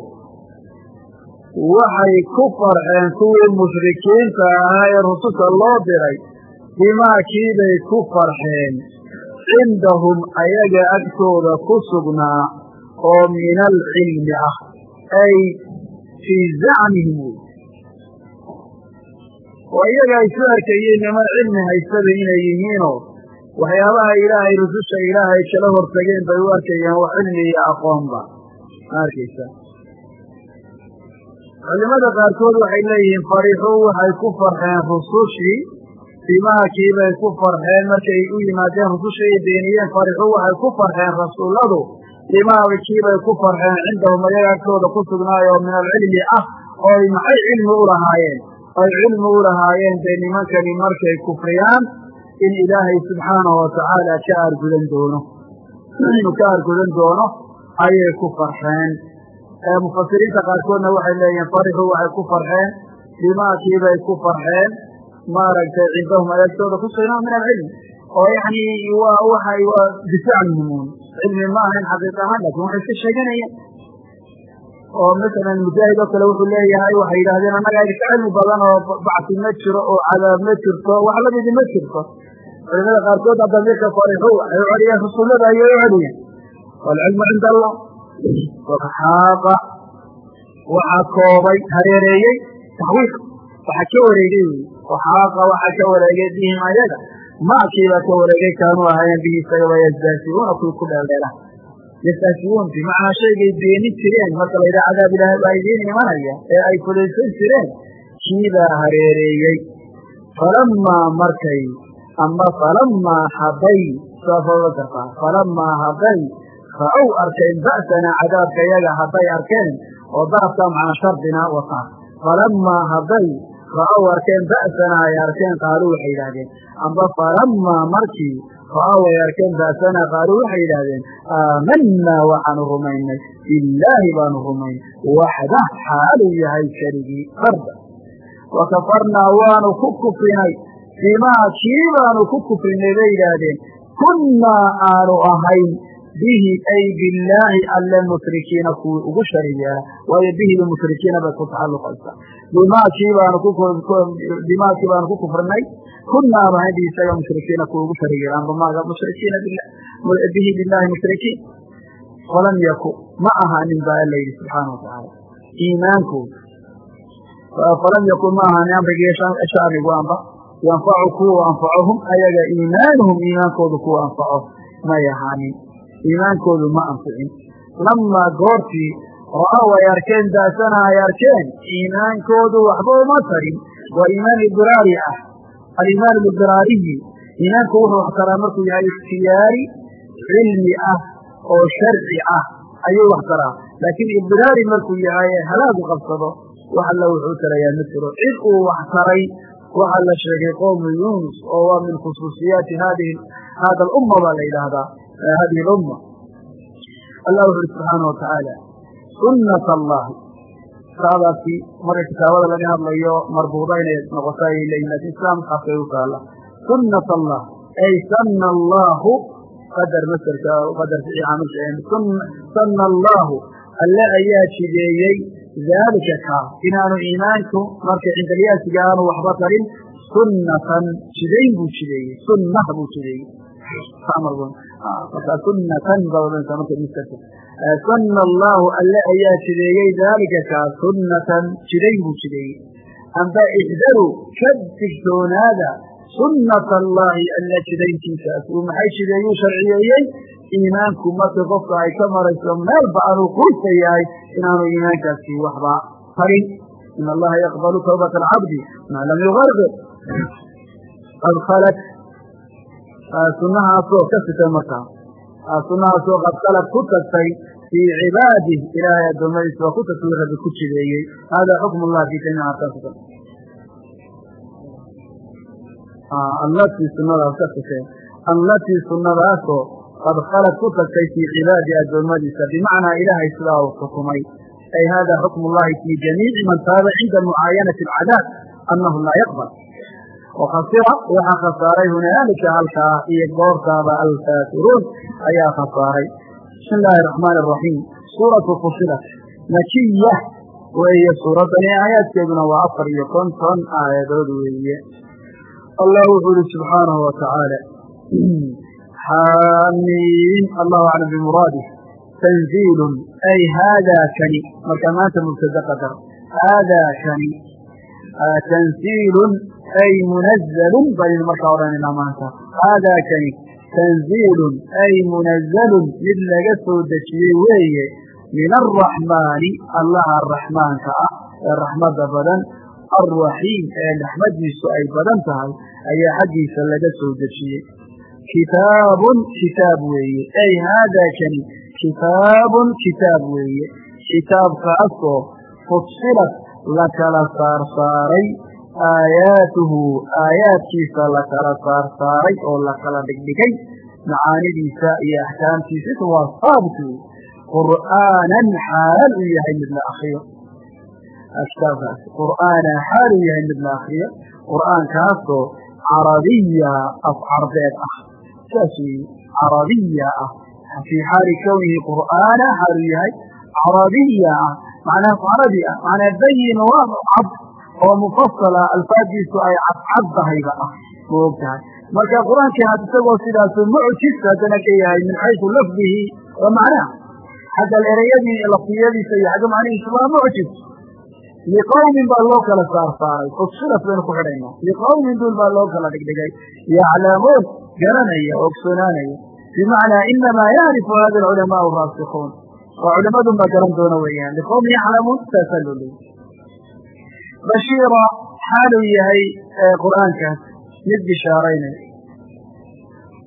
waxay ku farxeen kuwii mushrikiinta ahaa ee rususha loo diray bimaa kiibay ku farxeen cindahum ayaga agtooda ku sugnaa oo min alcilmi ah ay fii zacmihim wey oo iyaga ay su arkayeen niman cilmi haystada inay yihiinoo waxyaabaha ilaahay rususha ilaahay kala hortageen bay u arkayeen wax cilmi iyo aqoonba ma arkaysa culimada qaarkood waxay leeyihiin farixuu waxay ku farxeen rusushii bimahakiibay ku farxeen markay u yimaadeen rusushay beeniyeen farixuu waxay ku farxeen rasuulladu. Bimahakiibay ku farxeen cindahum ayaga agtooda ku sugnaayo oo min alcilmi ah ooy maxay cilmi u lahaayeen? Oy cilmi u lahaayeen dee nimankani markay kufriyaan in ilaahay subxaanahu watacaala ka aargudan doono. Inuu ka aargudan doono ayay ku farxeen. Mufasiriinta qaarkoodna waxay leeyihiin farixuu waxay ku farxeen. Bimakiibay ku farxeen maaragtay cindahum ayagtooda ku sugnaa min alcilmi oo yani waa bisacmihim cilmi ma ahayn xaqiiq ahaan laakiin waxay iska sheeganayeen oo masalan mujaahid oo kale wuxuu leeyahay waxay yidhahdeen annaga idinka cilmi badan oo bacsi ma jiro oo cadaab ma jirto wax lamidi ma jirto. Culimada qaarkood hadda mirka farixu waxay u rasuullada ayay u waalcilmu cinda allah. Waxaaqa waxaa koobay hareereeyey taxwiiq waxaa ka wareegay wy waxaaqa waxaa ka wareegay bihim ayaga maakiibaa ka wareegay kaanuu ahaayeen bihi isagaba yasdaasiuuna kuwii ku dheeldheela yastahsiuun bimacnaa shaygay beenin jireen marka la yidhaha cadaab ilaahay baa idiin imanaya ee ay fulaysan jireen kiibaa hareereeyey falamaa markay ama falamaa hadday saasooga kartaa falamaa hadday ra'ow arkeen ba'sana cadaabka yaga hadday arkeen oo darabkaa macnaa shardina wataa ra'ow arkeen ba'sana ay arkeen qaaluu waxay yidhahdeen amba falamaa markii ra'ow ay arkeen ba'sana qaaluu waxay yidhahdeen aamanaa waxaanu rumaynay billaahi baanu rumaynay waxdah xaaluu yahay keligii farda wa kafarnaa waanu ku kufrinay bimaa kii baanu ku kufrinay bay yidhaahdeen kunnaa aanu ahayn bihi ay billaahi alle mushrikiina kuwii ugu sharig yeela waayo bihiba mushrikiina bay ku tacalluqaysaa bimaakii baanu ku kufrinay kunna aanu ahayn bihi isaga mushrikiina kuwii ugu sharig yeela amba maaga mushrikiina bihi billahi mushrikiin. Falam yaku. Ma ahaanin baa alla yidhi subxaana wa tacaala iimaankooda falam yakun ma ahaanin amrigii amba yanfacu kuwa anfacohum ayaga iimaanuhum iimaankoodu kuwa anfaco. May ahaanin iimaankoodu ma anficin. Lamaa goortii ra'aw ay arkeen daasana ay arkeen. Iimaankoodu waxba uma tarin waa iimaan idraari ah. Aliimaan idraariyi iimaanku wuxuu wax taraa markuu yahay ikhtiyaari cilmi ah oo sharci ah. Ayuu wax taraa laakiin idraari markuu yahay halaagu qabsado wax alla wuxuu tarayaa ma jiro cid uu wax taray waxaa la sheegay qowmu yunus oo waa min khusuusiyaati hada alumma baa la yidhaahdaa hadihi alumma allah wuxu uhi subxaana watacaala sunnat allahi saadaasi marka kitaabada laga hadlayo marbuuda inay noqoto ay leeyihiin laakiin islaamka afkay u taala sunnat allah ay sana allahu qadar masarka qadar caamilka sana allahu alle ayaa jideeyey daalika kaa inaanu iimaanku marka cindalyaasiga aanu waxba tarin sunnatan jidayn buu jideeyey sunnah buu jideeyey markaa sunnatan baad odhanaysaa marka masarka sana allahu alle ayaa jideeyey daalika kaa sunnatan jidayn buu jideeyey amba ixdaru ka digtoonaada sunnat allahi alla jidayntiisaas uu maxay jideeyuu sharciyeeyey? Iimaanku marka qofka ay ka marayso meelba anuu quusta yahay inaanu iimaankaasi waxba tarin in allaha yaqbalu tawbata alcabdi maa lam yugargir qad khalat sunahaasoo ka sitay markaa sunahaasoo qad khalad ku tagtay fii cibaadih ilaahay addoommadiisa waa ku tagtay rabbi ku jideeyey. Hada xukm ullahi fi allatii sunadaas ka sitee allatii sunadaasoo qad khalad ku tagtay fii cibaadi addoommadiisa bimacnaa ilaahay sidaa uu xukumay. Ay hada xukm ullahi fii jamiici man taaba cinda mucaayanati alcadaab annahu laa yaqbal wakasira waxaa khasaaray hunaalika halkaa iyo goortaaba alkaafiruun ayaa khasaaray. Bismi illaahi araxmaani araxiim suuratu fusilat makiya weeye suuraddani aayaadkeeduna waa afar iyo konton aayadood weeye. Allah wuxuu ihi subxaanahu wa tacaala xaamiin allahu aclam bimuraadih tanziilun. Ay haadaa kani. Marka maanta mubtada qadar. Haadaa kani. Tanziilun ay munazalun baynu markaa odhanaynaa maanta haadaa kani tanziilun ay munazalun mid laga soo dejiyey weeye min alraxmaani allaha raxmaanka ah ee raxmadda badan alraxiim ee raxmadiisu ay badan tahay ayaa xaggiisa laga soo dejiyey kitaabun kitaab weeye ay haadaa kani kitaabun kitaab weeye kitaabkaasoo fusilat la kala saarsaaray aayaatuhu aayaadkiisa la kala saarsaaray oo la kala dhigdhigay macaanidiisa iyo axkaamtiisa inta waa saabit wey qur'aanan xaal uu yahay mid la akriyo. Kitaabkaas qur'aana xaal uu yahay mid la akriyo. Qur'aankaasoo carabiya af carbeed ah. Saas weeye carabiya ah. Fii xaali kownihi qur'aana xaal uu yahay carabiya ah. Macnaha carabi ah. Macnaa bayin waa cad oo mufasala alfaadiisu ay cadcaddahayba ah ma og marka qur'aankii had isagoo sidaasu mucjis haddana ka yahay min xaysu lafdihi wa macnaha xagga ereyadii lafdiyadiisa iyo xagga macnihiisa waa mucjis liqowmin baa loo kala saarsaaray fusilat baynu ku xidhayna liqowmin dul baa loo kala dhigdhigay yaclamuun garanaya ogsoonaanaya bimacnaa inamaa yacrifu hada alculamaau raasikuun waa culimadun baa garan doona weeyaan. Liqowmin yaclamuun saasaa loo leeyay bashiira xaaluu yahay qur'aankaas mid bishaaraynaya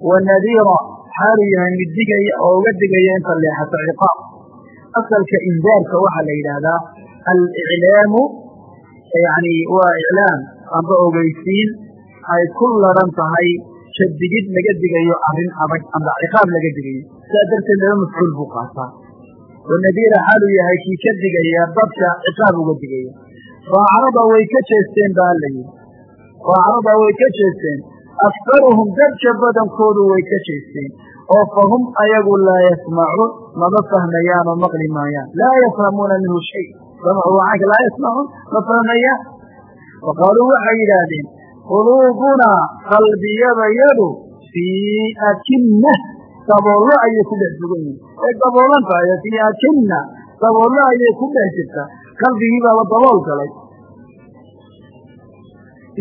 wa nadiira xaaluu yahay mid digaya oo uga digaya inta leexato ciqaab. Asalka indaarka waxaa la yidhaahdaa aliclaamu yani waa iclaam amba ogeysiin ay ku laran tahay kadigid laga digayo arrin adag amba ciqaab laga digayo. Sidaa darteed laba mafcuul buu qaataa. Wanadiira xaaluu yahay kii ka digaya dadka ciqaab uga digaya faacrada way ka jeesteen ba alla yidhi. Faacrada way ka jeesteen. Aktaruhum dadka badankoodu way ka jeesteen. Oo fahum ayagu laa yasmacuun mama fahmayaan oo maqli maayaan. Laa yafhamuuna minhu shay. Samcu laa yasmacuun ma fahmayaan? Wa qaaluu waxay yidhaahdeen quluubunaa qalbiyadayadu fii akinna daboollo ayay ku dhex sugan yihiin way daboolan tahay fii akinna daboollo ayay ku dhex jirtaa. Qalbigii baaba dabool galay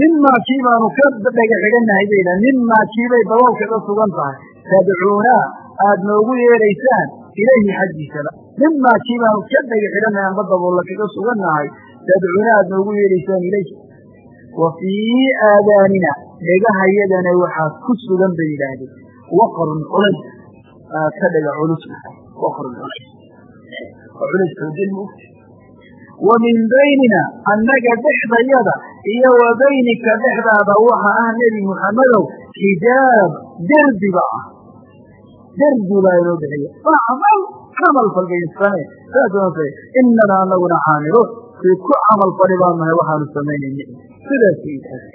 mimaa kii baanu ka dhega xidhannahay bay yidhaha mimaa kiibay dabool kaga sugan tahay tadcuunaa aad noogu yeedhaysaan ilayhi xaggiisaba mimaa kii baanu ka dhega xidhanay aan badabulla kaga sugannahay tadcuuna aad noogu yeedhaysaan ilayh wa fii aadaanina dhegahayadana waxaa ku sugan bay yidhaahdeen waqrun culays aad ka dhega culusnahay waqrun culays oo culays xoojin maogta wa min baynina annaga dhexdayada iyo wa baynika dhexdaada waxa ah nebi muxammedow xijaab derbiba ah derbi baa inoo dhexeeya facmal camal falgaysane saasonse inana anaguna caamiluun kii ku camal fali baan nahay waxaanu samaynayna sidaas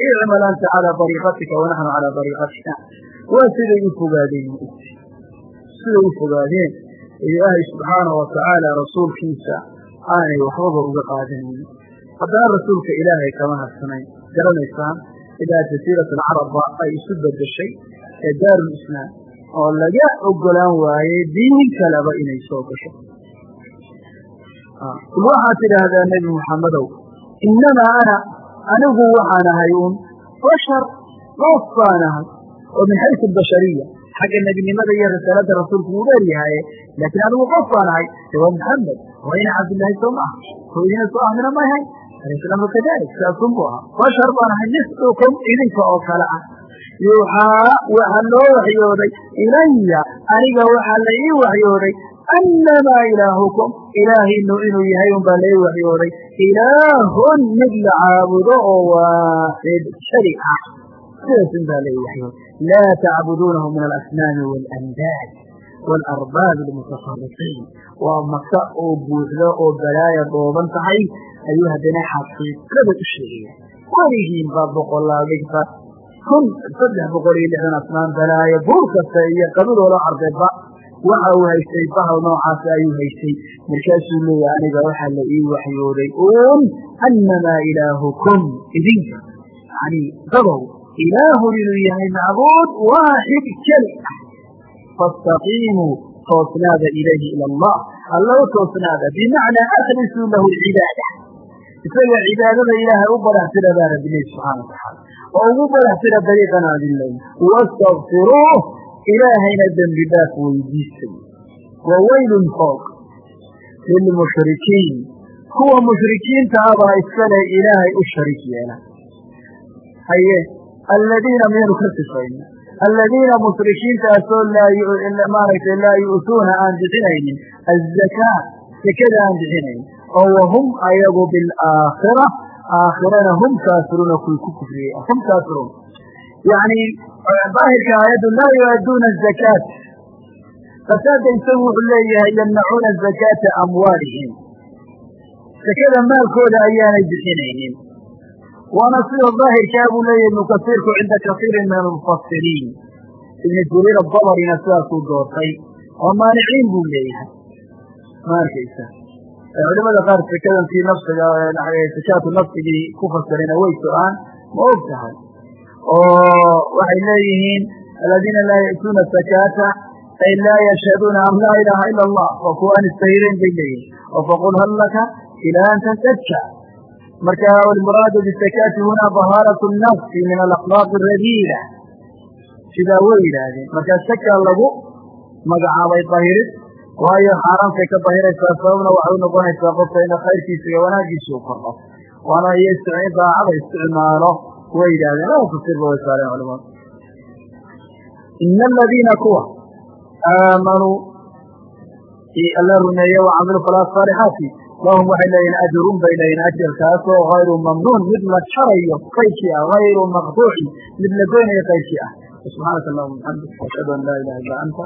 icmal anta calaa dariiqatika wanaxnu calaa dariiqatina waa siday u fogaadeen siday u fogaadeen aanay waxbaba uga qaadanin haddana rasuulka ilaahay kama harsanayn garanaysaan ilaa jasiirat alcarabba ay isu bedeshay ee daarulislaam oo laga ogolaan waayey diin kaleba inay soo gasho. Kul waxaad tidhaahdaa nebi muxammedow innamaa ana anigu waxaan ahay uun bashar qof baan ahay oo min xaysu albashariya xagga nebinimada iyo risaalada rasuulku wuu dheeryahaye laakiin anigu qof baan ahay de waa maxamed waa ina cabdillaahi soo maaha hooyadina soo ahmina ma ahayn alislaamu kadalik saasun buu ahaa bashar baan ahay mislukum idinka oo kale ah yuuxaa waxaa loo waxyooday ilaya aniga waxaa la ii waxyooday annamaa ilaahukum ilaahinu inuu yahay un baa lai waxyooday ilaahun mid la oo waaxid shari ah sidaas waalarbaab almutasarifiin waa maka oo buuxdo oo balaaya dhooban tahay ayuu haddana xaqiiqada u sheegaya weligiin baa boqolaadhigta kun saddex boqol iyo lixdan asnaan balaayo buur kasta iyo qabiloola ardayba waxa uu haystay bahal noocaasi ayuu haystay markaasuu leeyahay aniga waxaa la ii waxyooday un annamaa ilaahukum idinka yani dadow ilaahun inuu yahay macbuud waaxid keli ah faاstaqiimuu toosnaada ilayhi ila allah alla u toosnaada bimacnaa akhlisuu lahu cibaada isaga cibaadada ilaahay u badaxtira baa rabbilehi subxaana watacaala oo ugu badaxtira dariiqan aadilayn wastakfiruuh ilaahayna dembi dhaaf weydiistay wa weylun foog lilmushrikiin kuwa mushrikiinta abaa iskale ilaahay u sharig yeela haye aladiina miyaynu ka sifayna aladiina mushrikiintaasoo maaragtay laa yu'tuuna aan bixinaynin azakaa sekada aan bixinaynin oo wahum ayagu bilaakhira aakhirana hum kaafiruuna kuwi ku kufriyey hum kaafiruun yani daahirka aayaddu laa yu'adduuna azakaat fasaada isagu wuxuu leeyahay yamnacuuna zakaata amwaalihim sekada maalkooda ayaanay bixinaynin waana sida daahirkaa buu leeyahay ibnu kasiirku cinda kasiirin min almufasiriin ibn jariir adabarina sidaasuu doortay oo maaniciin buu leeyahay ma arkaysa culimada qaar sekadan kii nafsiga sakaatu nafsigii ku fasirayna way so-aan ma og tahay oo waxay leeyihiin aladiina laa ya'tuuna sakaata ay laa yashhaduuna an laa ilaaha ila allah waa kuwa aan istahireyn bay leeyihiin oo faqul hal laka ilaa an tasaka marka almuraadu bisakaati huna bahaaratu nafsi min alakhlaaqi aradiila sidaa way yidhaahdeen. Markaa saka lagu magacaabay dahirid waayo xaaraamkay ka dahiraysaa sababna waxay u noqonaysaa qofka ina khayrkiisa iyo wanaagiisa u kordho. Waana iyo daacada isticmaalo way yidhahdeen laba fasirba way saareen culimadu ina aladiina kuwa aamanuu alla rumeeye wacamilu falaa saalixaati lahum waxay leeyihiin ajrun bay leeyihiin ajarkaasoo hayru mamnuun mid la jarayo qaydkii ah hayru maqtuucin mid la goynayo qaydkii ah. Subxaanaka allahuma bixamdik ashhadu an laa ilaha illa anta